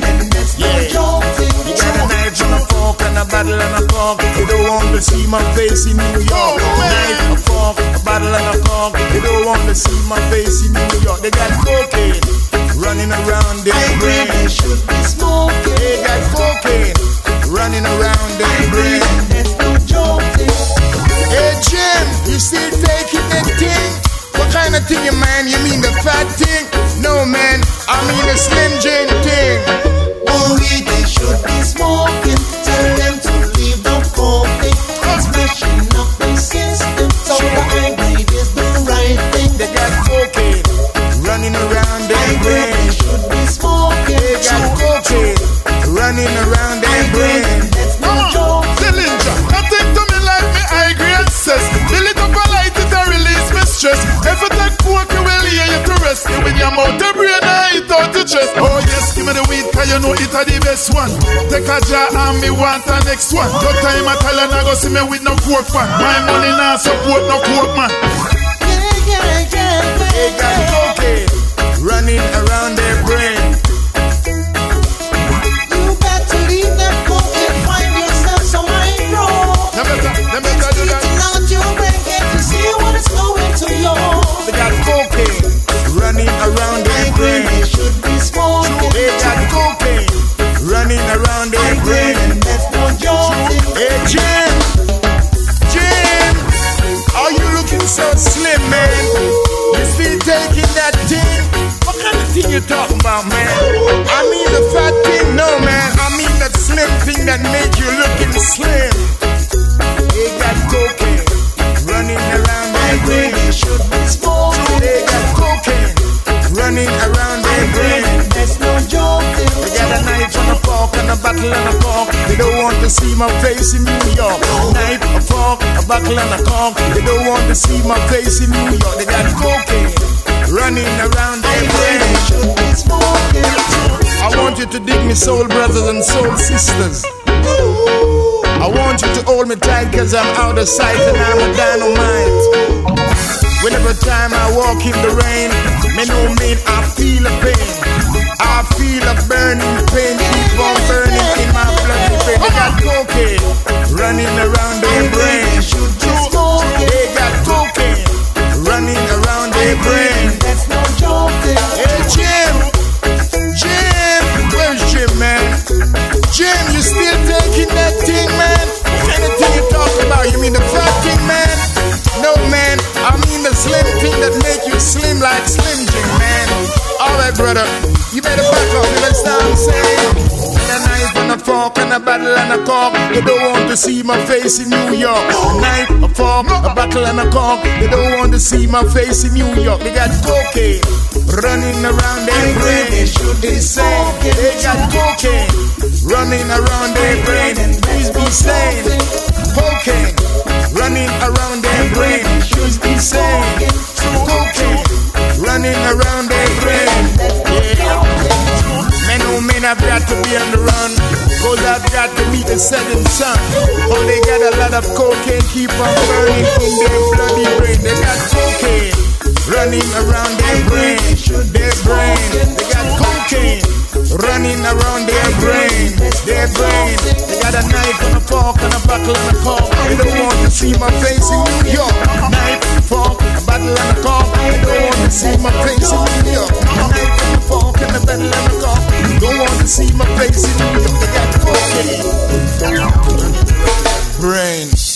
Speaker 12: Yeah. You got a knife and a fork and a bottle and a cork. You don't want to see my face in New York. Oh, a Knife, a fork, a bottle and a cork. You don't want to see my face in New York. They got cocaine running around their brain. They should be smoking. They got cocaine running around their brain. That's no joking. Hey Jim, you still taking that thing? What kind of thing, you man? You mean the fat thing? No, man, I mean the Slim Jim thing.
Speaker 13: Only they should be smoking. Tell them to leave the coffee. It's mashing up the system. So the high grade is the right thing.
Speaker 12: They got cocaine running around their brain.
Speaker 13: They should be smoking.
Speaker 12: They got cocaine running around their grade says. Build it up a light it and release me stress. If you take coke, you will hear you to rest. You with your mouth, the brain and it out the chest. Oh yes, give me the weed, cause you know it are the best one. Take a jar and me want the next one. No time at all and I go see me with no coke fan. My money now support no coke man. They got cocaine running around their brain. So slim, man? You still taking that thing? What kind of thing you talking about, man? I mean the fat thing, no, man. I mean that slim thing that make you looking slim. They got cocaine running around their brain.
Speaker 13: They should be smoking.
Speaker 12: They got cocaine running around their brain.
Speaker 13: That's no joking.
Speaker 12: They got a knife and a fork and a bottle and a cork. They don't want to see my face in New York. Knife, bottle and a cork. They don't want to see my face in New York. They got cocaine running around brain. I want you to dig me, soul brothers and soul sisters. I want you to hold me tight cause I'm out of sight and I'm a dynamite. Whenever time I walk in the rain, me know mean I feel a pain. I feel a burning pain, keep on burning in my bloody vein. They got cocaine running around their brain. They got cocaine running around their brain.
Speaker 13: That's no joking.
Speaker 12: Hey Jim, Jim, where's Jim, man? Jim, you still taking that thing, man? What kind of thing you talking about? You mean the fat thing, man? No, man, I mean the slim thing that make you slim like Slim Jim, man. Alright, brother, you better back up, you understand what I'm saying? A knife and a fork and a bottle and a cork. They don't want to see my face in New York. A knife, a fork, a bottle and a cork. They don't want to see my face in New York. They got cocaine running around their brain. They should be saying they got cocaine running around their brain. Please be saying cocaine running around their brain. Please be saying cocaine running around their brain. Yeah. Men who men have got to be on the run. Cause I've got to meet the setting sun. Oh, they got a lot of cocaine, keep on burning in their bloody brain. They got cocaine running around their brain. Their brain. They got cocaine running around their brain, their brain. They got a knife and a fork and a bottle and a cup. They don't want to see my face in New York. Knife and a fork, a bottle and a cup. They don't want to see my face in New York. Knife and a fork and a bottle and a cup. You don't want to see my face in New York. They got cocaine, brain.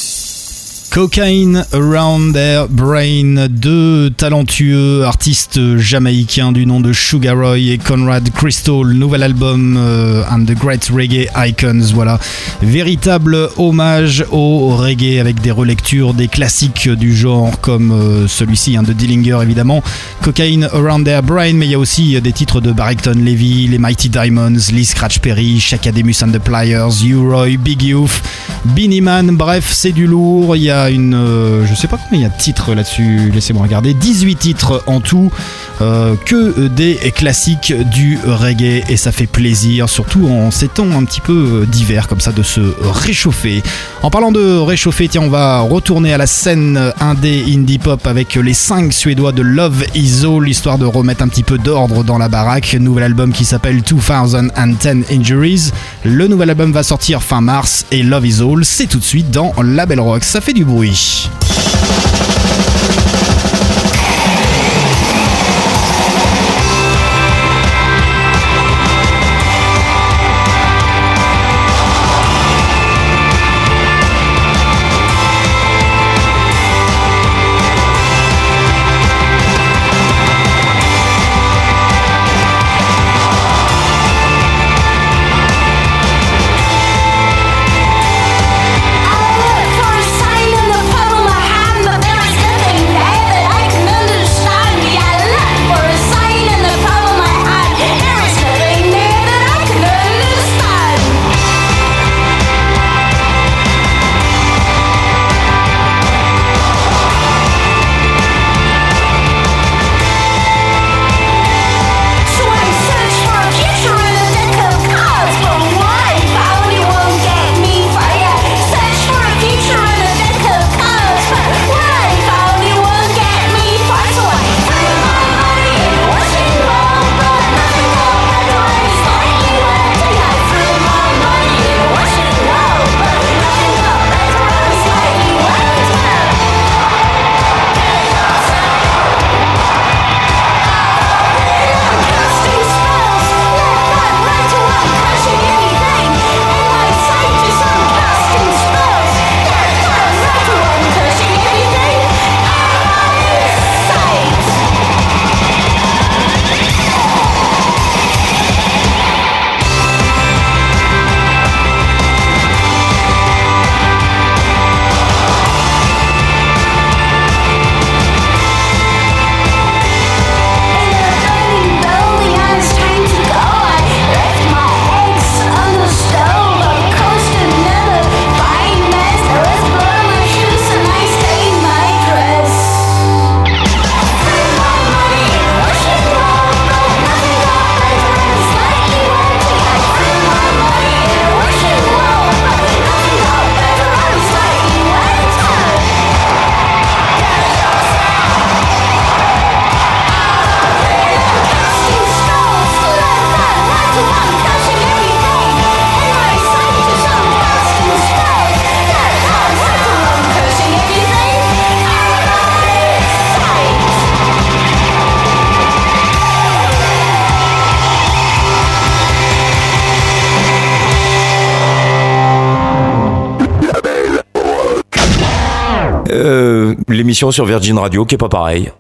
Speaker 3: Cocaine Around Their Brain, deux talentueux artistes jamaïcains du nom de Sugar Roy et Conrad Crystal, nouvel album euh, And the Great Reggae Icons, voilà, véritable hommage au reggae avec des relectures des classiques du genre comme euh, celui-ci hein, de Dillinger évidemment, Cocaine Around Their Brain, mais il y a aussi des titres de Barrington Levy, les Mighty Diamonds, Lee Scratch Perry, Shakademus and the Pliers, U-Roy, Big Youth, Beanie Man, bref, c'est du lourd, il y a une. euh, je sais pas combien il y a de titres là-dessus, laissez-moi regarder. 18 titres en tout, euh, que des classiques du reggae, et ça fait plaisir, surtout en ces temps un petit peu d'hiver, comme ça, de se réchauffer. En parlant de réchauffer, tiens, on va retourner à la scène indé indie pop avec les 5 Suédois de Love Is All, histoire de remettre un petit peu d'ordre dans la baraque. Nouvel album qui s'appelle 2010 Injuries. Le nouvel album va sortir fin mars, et Love Is All, c'est tout de suite dans Label Rock. Ça fait du bruit.
Speaker 14: luz. L'émission sur Virgin Radio qui est pas pareil.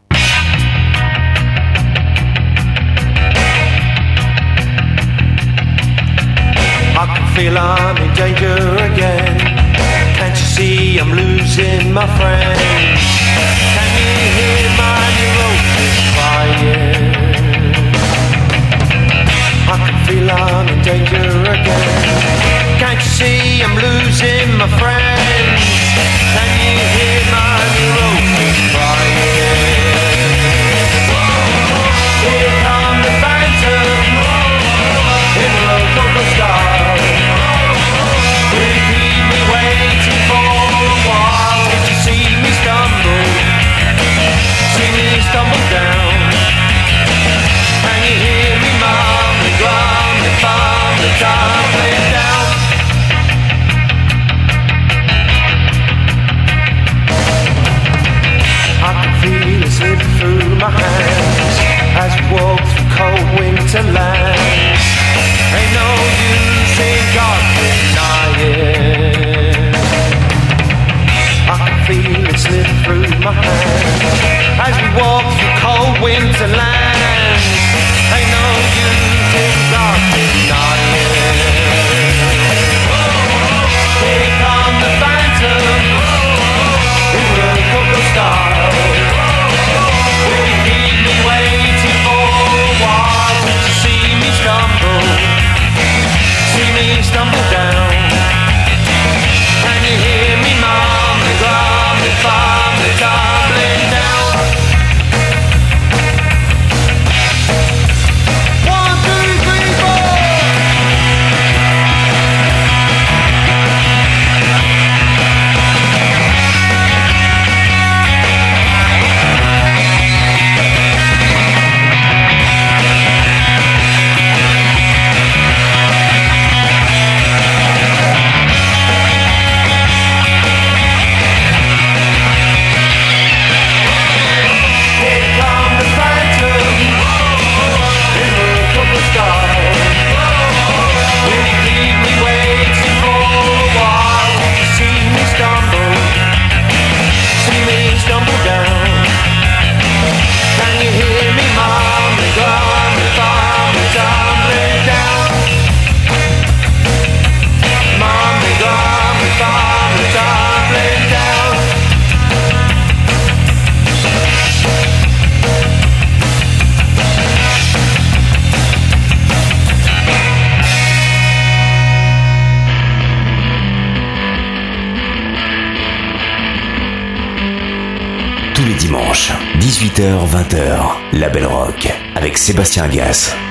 Speaker 9: Sébastien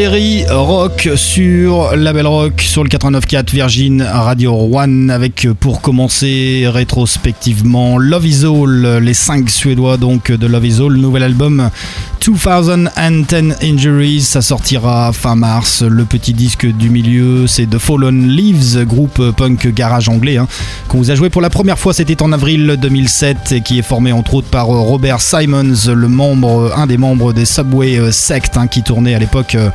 Speaker 3: Série rock sur Label Rock sur le 89.4 Virgin Radio One avec euh, pour commencer rétrospectivement Love Is All, les 5 Suédois donc de Love Is All, nouvel album 2010 Injuries, ça sortira fin mars. Le petit disque du milieu, c'est The Fallen Leaves, groupe punk garage anglais, hein, qu'on vous a joué pour la première fois, c'était en avril 2007, et qui est formé entre autres par Robert Simons, le membre, un des membres des Subway euh, Sect, hein, qui tournait à l'époque euh,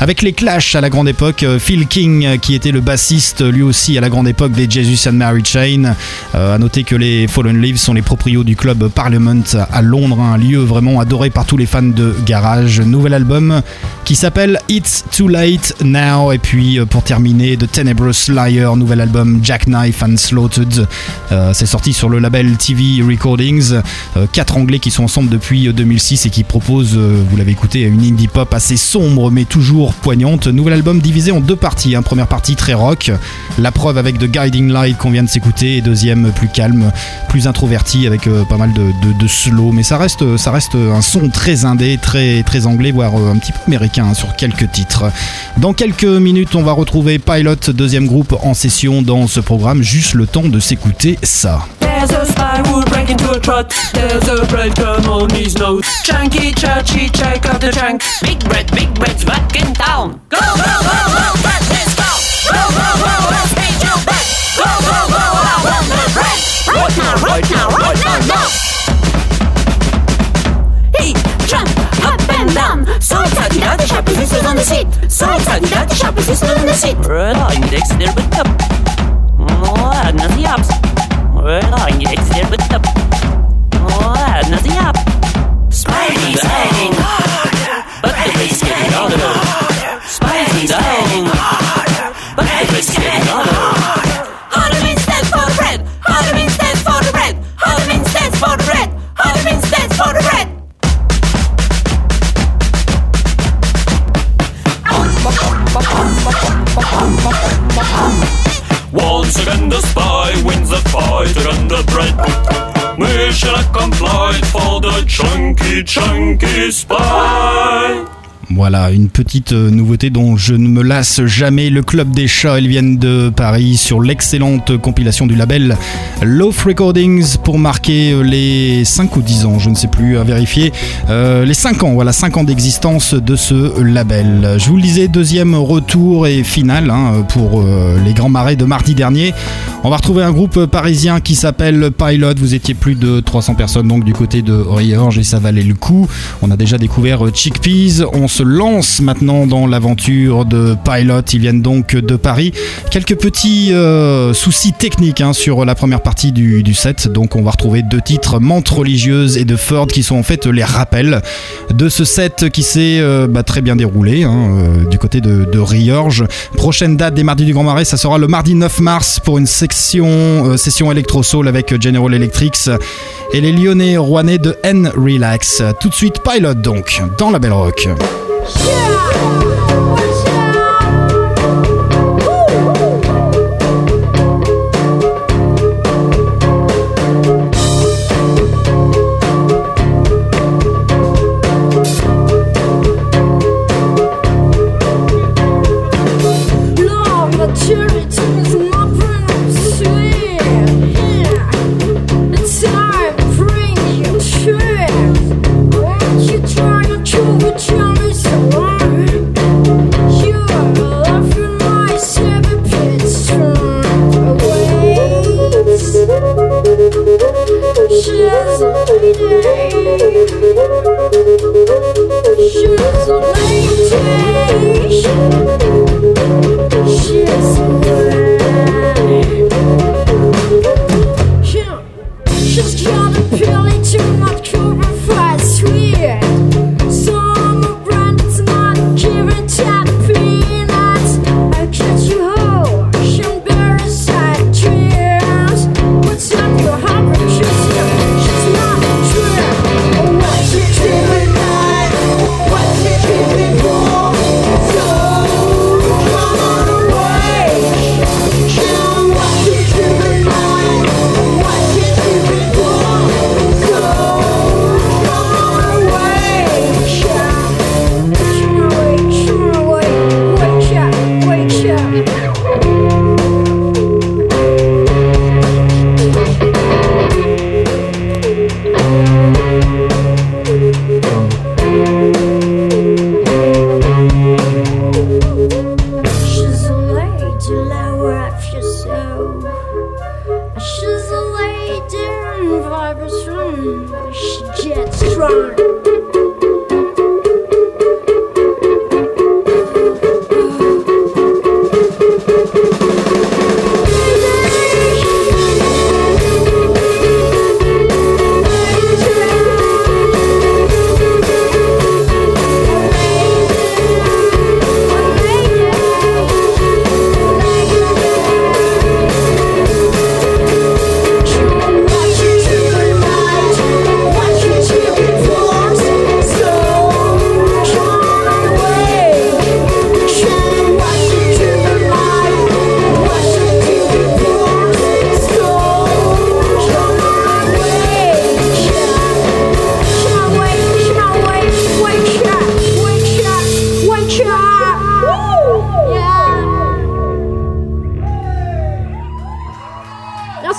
Speaker 3: avec les Clash à la grande époque, euh, Phil King qui était le bassiste lui aussi à la grande époque des Jesus and Mary Chain. Euh, à noter que les Fallen Leaves sont les proprios du club Parliament à Londres, un lieu vraiment adoré par tous les fans de garage. Nouvel album qui s'appelle It's Too Late Now. Et puis euh, pour terminer, The Tenebrous Liar, nouvel album Jackknife and Slaughtered. Euh, C'est sorti sur le label TV Recordings. Euh, quatre anglais qui sont ensemble depuis euh, 2006 et qui proposent, vous l'avez écouté, une indie pop assez sombre mais toujours poignante. Nouvel album divisé en deux parties. hein. Première partie très rock, la preuve avec The Guiding Light qu'on vient de s'écouter, et deuxième plus calme, plus introverti avec pas mal de slow. Mais ça reste, ça reste un son très indé, très, très anglais, voire euh, un petit peu américain sur quelques titres. Dans quelques minutes, on va retrouver Pilot, deuxième groupe en session dans ce programme. Juste le temps de s'écouter ça.
Speaker 15: Down. So tidy that the sharp is on the seat. So tidy that the sharp is on the seat. Red index there with the. Ładna zjaps. Red index there with the. Ładna zjap. Spidey saying. But the race getting harder. Spidey saying.
Speaker 16: Again the spy wins the fight and the bread. Mission accomplished for the chunky, chunky spy.
Speaker 3: Voilà, une petite euh, nouveauté dont je ne me lasse jamais. Le Club des Chats, ils viennent de Paris sur l'excellente compilation du label Loaf Recordings pour marquer euh, les 5 ou 10 ans, je ne sais plus, à vérifier. Euh, les 5 ans, voilà, 5 ans d'existence de ce label. Je vous le disais, deuxième retour et final hein, pour les Grands Marais de mardi dernier. On va retrouver un groupe parisien qui s'appelle Pilot. Vous étiez plus de 300 personnes donc du côté de Riorge et ça valait le coup. On a déjà découvert Chickpeas. Lance maintenant dans l'aventure de Pilot. Ils viennent donc de Paris. Quelques petits euh, soucis techniques hein, sur la première partie du, set. Donc on va retrouver deux titres, Mente religieuse et de Ford, qui sont en fait les rappels de ce set qui s'est euh, bah, très bien déroulé hein, euh, du côté de, de Riorge. Prochaine date des Mardis du Grand Marais, ça sera le mardi 9 mars pour une section, session Electro Soul avec General Electrics et les Lyonnais Rouennais de N Relax. Tout de suite Pilot donc, dans la Belle Rock.
Speaker 17: Love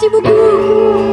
Speaker 17: Merci beaucoup.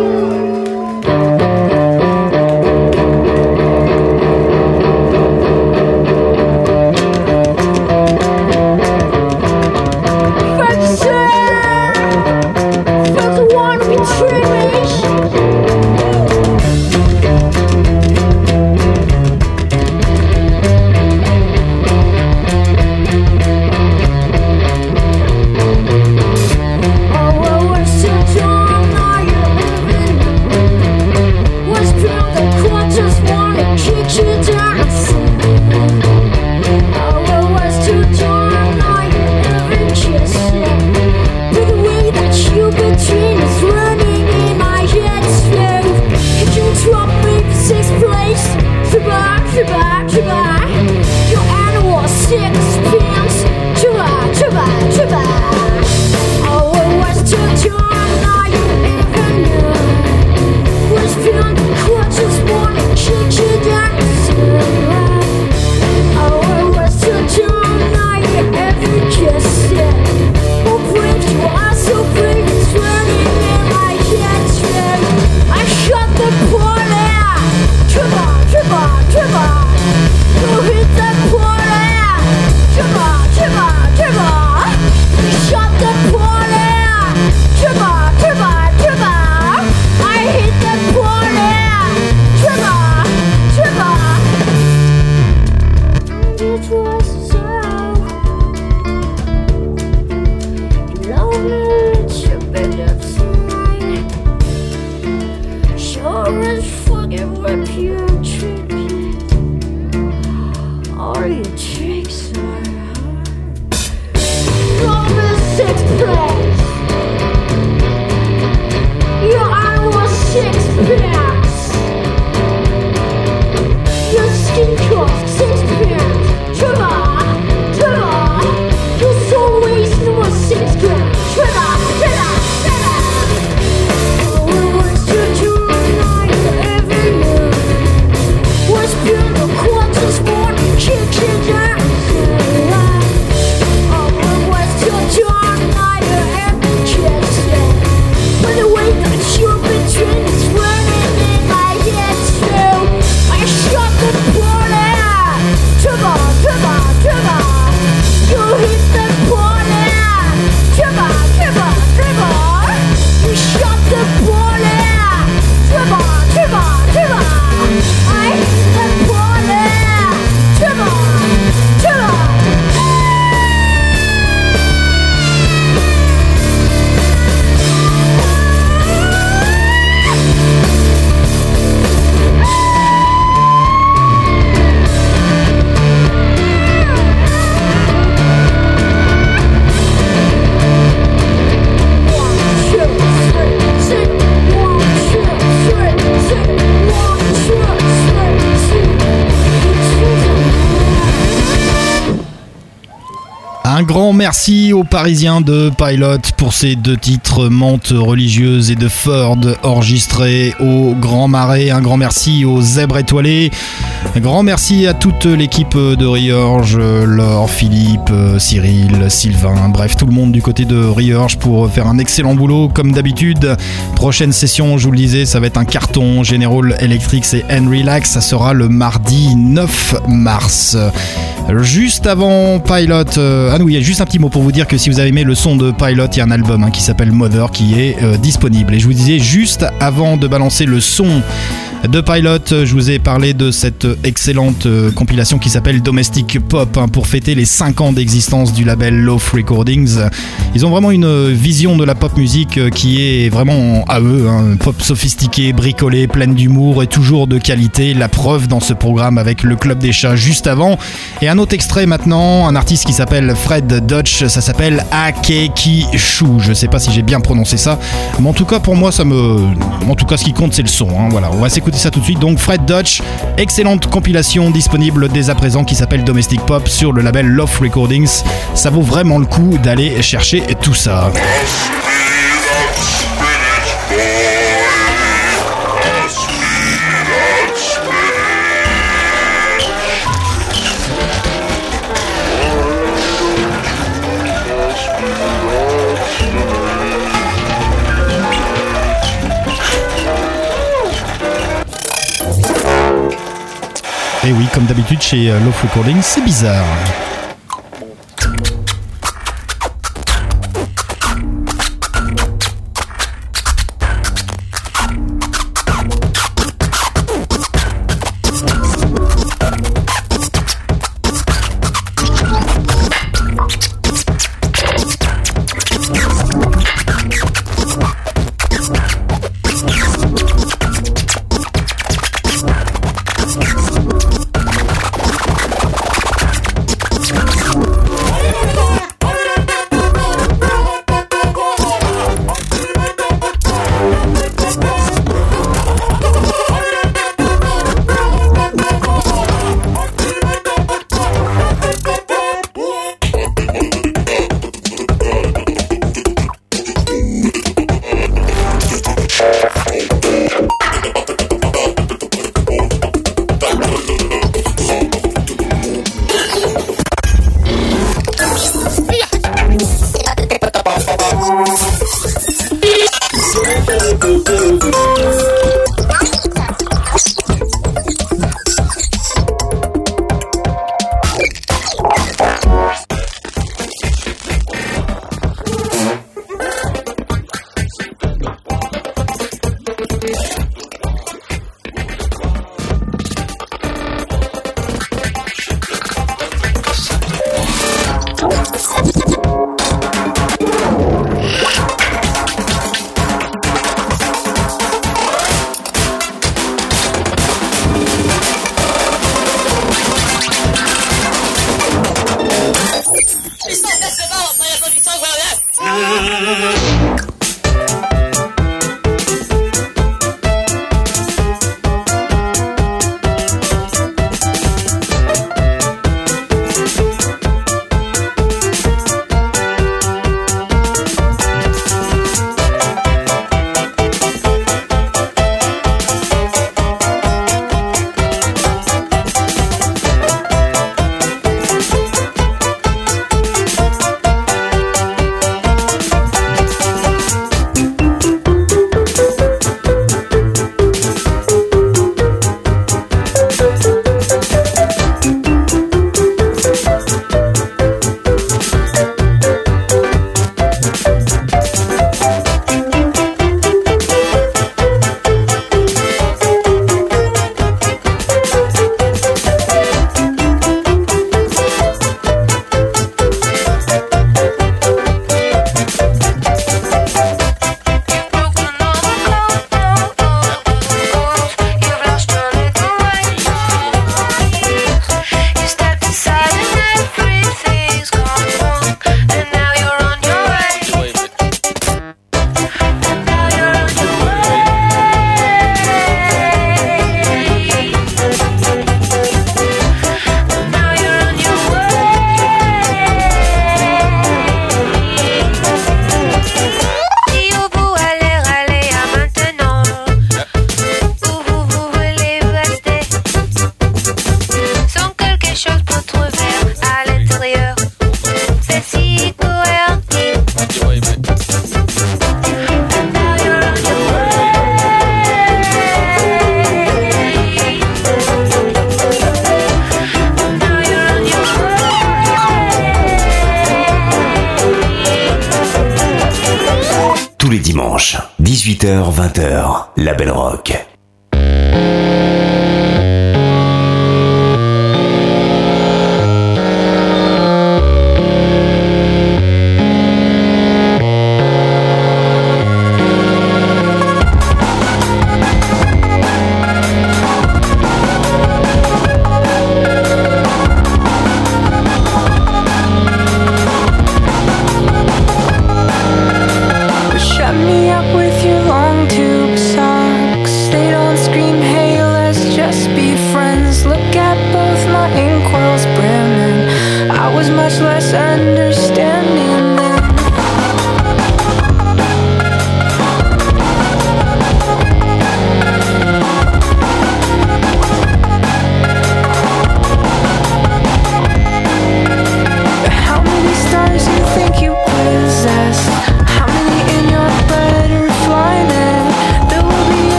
Speaker 3: Parisiens de Pilot pour ces deux titres, Monte religieuse et de Ford, enregistrés au Grand Marais. Un grand merci aux Zèbres étoilés. Un grand merci à toute l'équipe de Riorge, Laure, Philippe, Cyril, Sylvain, bref, tout le monde du côté de Riorge pour faire un excellent boulot comme d'habitude. Prochaine session, je vous le disais, ça va être un carton General Electric et Relax. Ça sera le mardi 9 mars. Juste avant Pilot, euh, ah non, il y a juste un petit mot pour vous dire que si vous avez aimé le son de Pilot, il y a un album hein, qui s'appelle Mother qui est euh, disponible. Et je vous disais juste avant de balancer le son de Pilot, je vous ai parlé de cette excellente euh, compilation qui s'appelle Domestic Pop hein, pour fêter les 5 ans d'existence du label Loaf Recordings. Ils ont vraiment une vision de la pop musique qui est vraiment à eux, hein, pop sophistiquée, bricolée, pleine d'humour et toujours de qualité. La preuve dans ce programme avec le Club des Chats juste avant. Et un autre extrait maintenant, un artiste qui s'appelle Fred Dutch, ça s'appelle Akeki Shu. Je sais pas si j'ai bien prononcé ça, mais en tout cas pour moi ça me, en tout cas ce qui compte c'est le son. hein. Voilà, on va s'écouter ça tout de suite. Donc Fred Dutch, excellente compilation disponible dès à présent qui s'appelle Domestic Pop sur le label Love Recordings. Ça vaut vraiment le coup d'aller chercher tout ça.
Speaker 8: Et oui, comme d'habitude chez euh, Love Recording, c'est bizarre.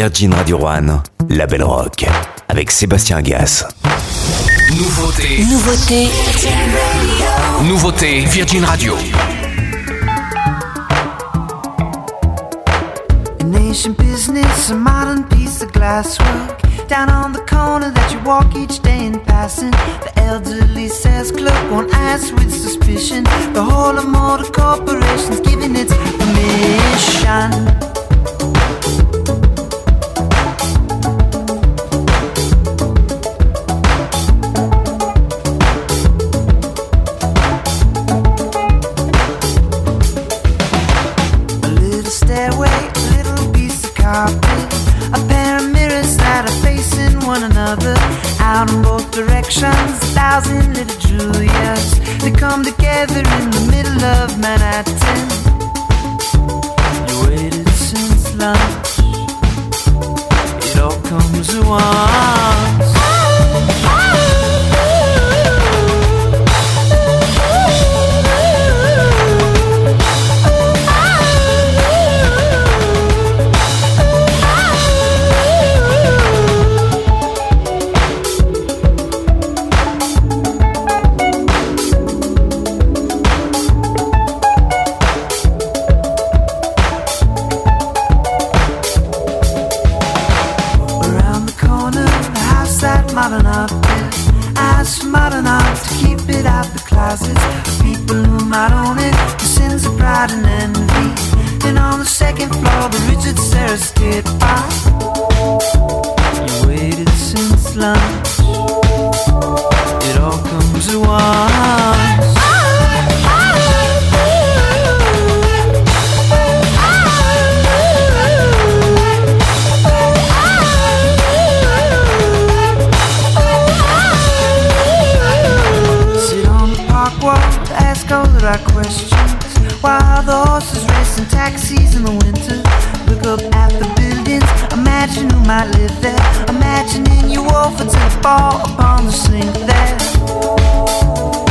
Speaker 9: Virgin Radio One, La Belle Rock. Avec Sébastien Gas.
Speaker 1: Nouveauté.
Speaker 2: Nouveauté.
Speaker 1: Nouveauté Virgin Radio.
Speaker 18: An ancient business, a modern piece of glasswork. Down on the corner that you walk each day in passing. The elderly says clerk won't ask with suspicion. The whole of motor corporation's giving its permission. The. People who might own it, the sins of pride and envy. Then on the second floor, the Richard Serra skid bar. You waited since lunch. It all comes at once. Right questions. While the horses race in taxis in the winter. Look up at the buildings, imagine who might live there. Imagining you until you fall upon the sink there.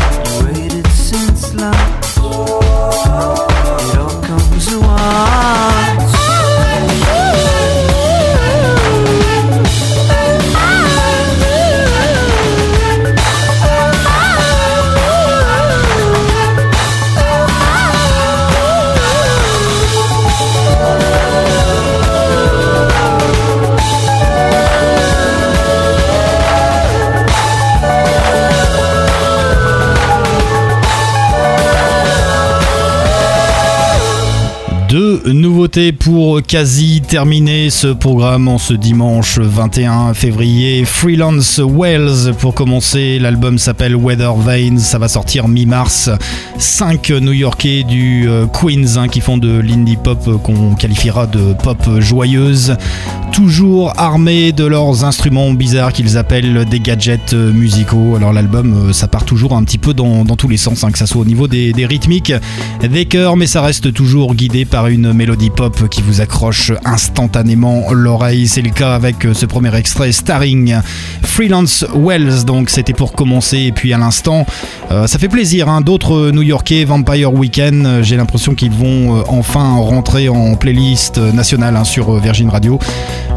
Speaker 3: Deux nouveautés pour quasi terminer ce programme en ce dimanche 21 février. Freelance Wells pour commencer. L'album s'appelle Weather Veins. Ça va sortir mi-mars. Cinq New-Yorkais du euh, Queens hein, qui font de l'indie pop euh, qu'on qualifiera de pop joyeuse. Toujours armés de leurs instruments bizarres qu'ils appellent des gadgets euh, musicaux. Alors l'album, ça part toujours un petit peu dans, dans tous les sens, hein, que ça soit au niveau des, des rythmiques, des chœurs, mais ça reste toujours guidé par une mélodie pop qui vous accroche instantanément l'oreille. C'est le cas avec euh, ce premier extrait Starring Freelance Wells. Donc c'était pour commencer. Et puis à l'instant, euh, ça fait plaisir. hein. D'autres New-Yorkais, Vampire Weekend, euh, j'ai l'impression qu'ils vont enfin rentrer en playlist nationale hein, sur Virgin Radio.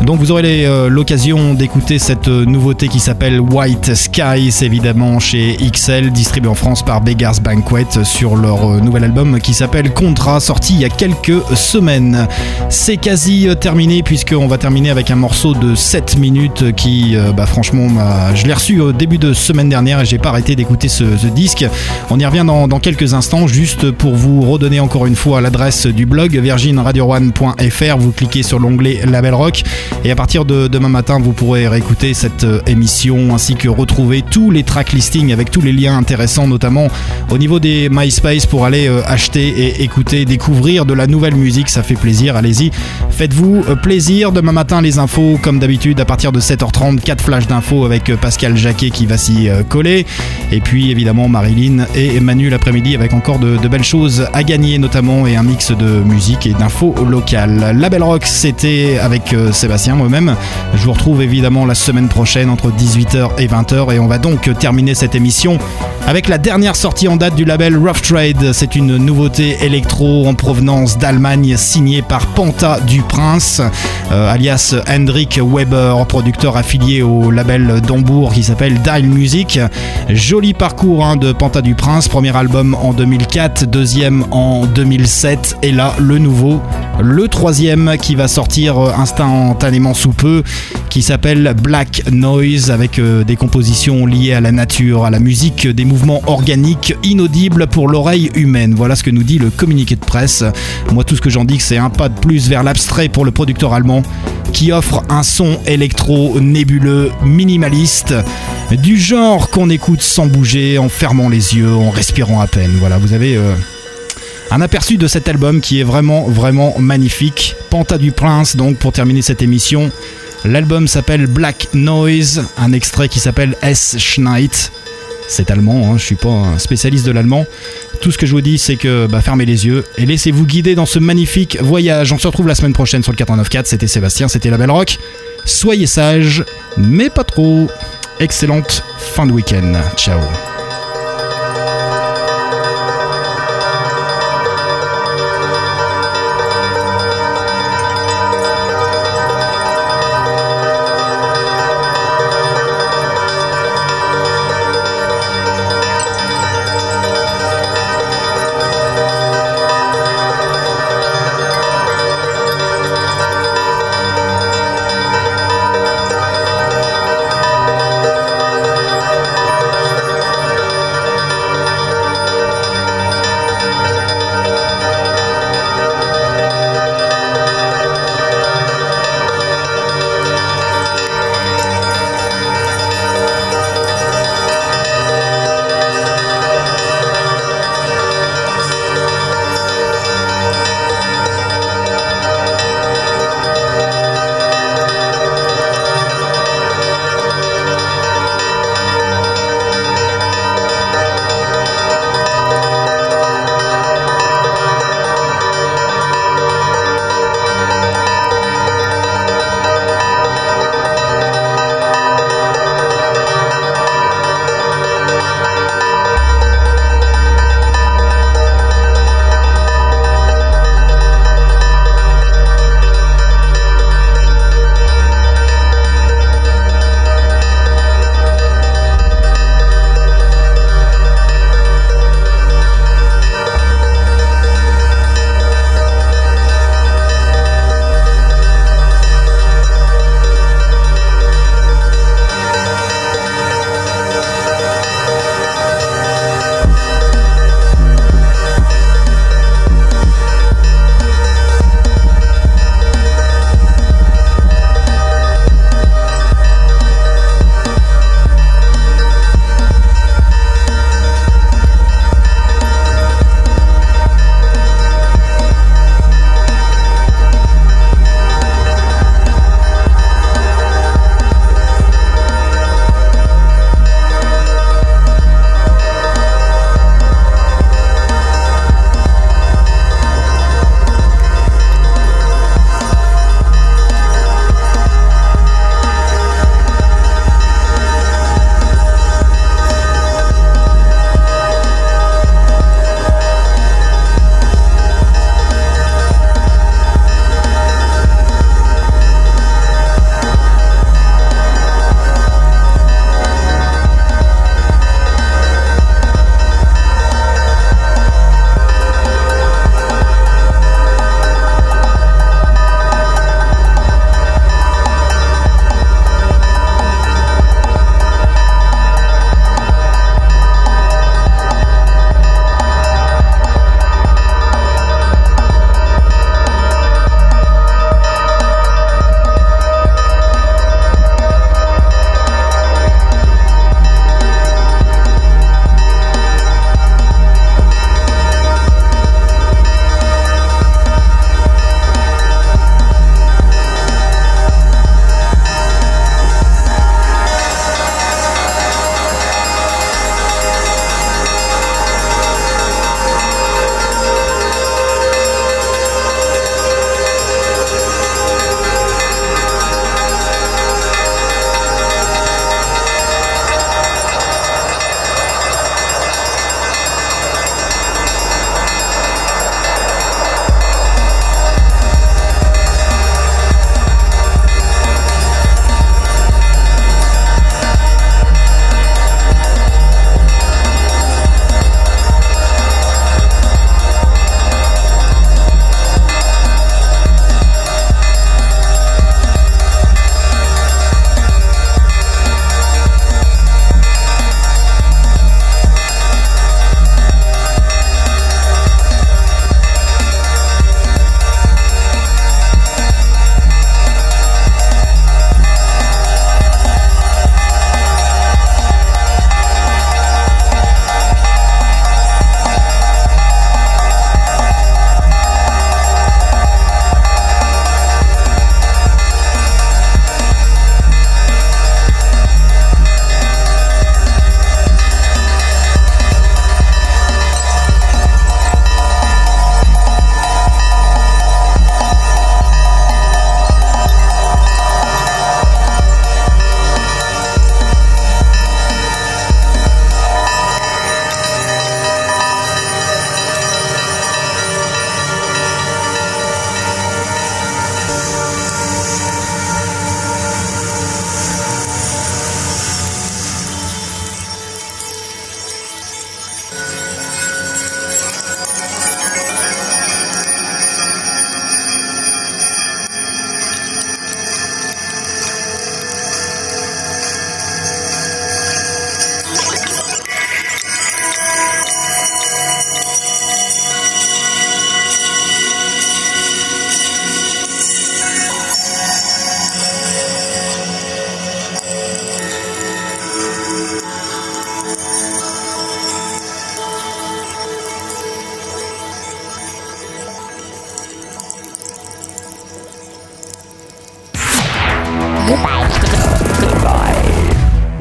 Speaker 3: Donc vous aurez l'occasion d'écouter cette nouveauté qui s'appelle White Sky. C'est évidemment chez XL, distribué en France par Beggars Banquet sur leur nouvel album qui s'appelle Contrat, sorti il y a quelques semaines. C'est quasi euh, terminé puisqu'on va terminer avec un morceau de 7 minutes qui, euh, bah, franchement, je l'ai reçu au début de semaine dernière et j'ai pas arrêté d'écouter ce, disque. On y revient dans, dans quelques instants, juste pour vous redonner encore une fois l'adresse du blog virginradio1.fr. Vous cliquez sur l'onglet Label Rock et à partir de demain matin, vous pourrez réécouter cette euh, émission ainsi que retrouver tous les track listings avec tous les liens intéressants, notamment au niveau des MySpace pour aller acheter et écouter, découvrir de la nouvelle musique. Ça fait plaisir. Allez-y, faites-vous euh, plaisir. Demain matin, les infos, comme d'habitude, à partir de 7h30, 4 flashs d'infos avec euh, Pascal Jacquet qui va s'y euh, coller. Et puis évidemment, Marilyn et Manu l'après-midi avec encore de, de belles choses à gagner, notamment et un mix de musique et d'infos locales. La Belle Rock, c'était avec Sébastien, moi-même. Je vous retrouve évidemment la semaine prochaine entre 18h et 20h et on va donc terminer cette émission avec la dernière sortie en date du label Rough Trade. C'est une nouveauté électro en provenance d'Allemagne signé par Panta du Prince, euh, alias Hendrik Weber, producteur affilié au label d'Hambourg qui s'appelle Dial Music. Joli parcours hein, de Panta du Prince, premier album en 2004, deuxième en 2007 et là le nouveau, le troisième qui va sortir euh, instantanément sous peu, qui s'appelle Black Noise avec euh, des compositions liées à la nature, à la musique, des mouvements organiques inaudibles pour l'oreille humaine. Voilà ce que nous dit le communiqué de presse. Moi tout ce que j'en dis c'est un pas de plus vers l'abstrait pour le producteur allemand qui offre un son électro nébuleux, minimaliste, du genre qu'on écoute sans bouger, en fermant les yeux, en respirant à peine. Voilà, vous avez euh, un aperçu de cet album qui est vraiment, vraiment magnifique. Panta du Prince, donc, pour terminer cette émission. L'album s'appelle Black Noise, un extrait qui s'appelle S. Schneid. C'est allemand, hein, je suis pas un spécialiste de l'allemand. Tout ce que je vous dis, c'est que bah, fermez les yeux et laissez-vous guider dans ce magnifique voyage. On se retrouve la semaine prochaine sur le 494. C'était Sébastien, c'était la Belle Rock. Soyez sages, mais pas trop. Excellente fin de week-end. Ciao.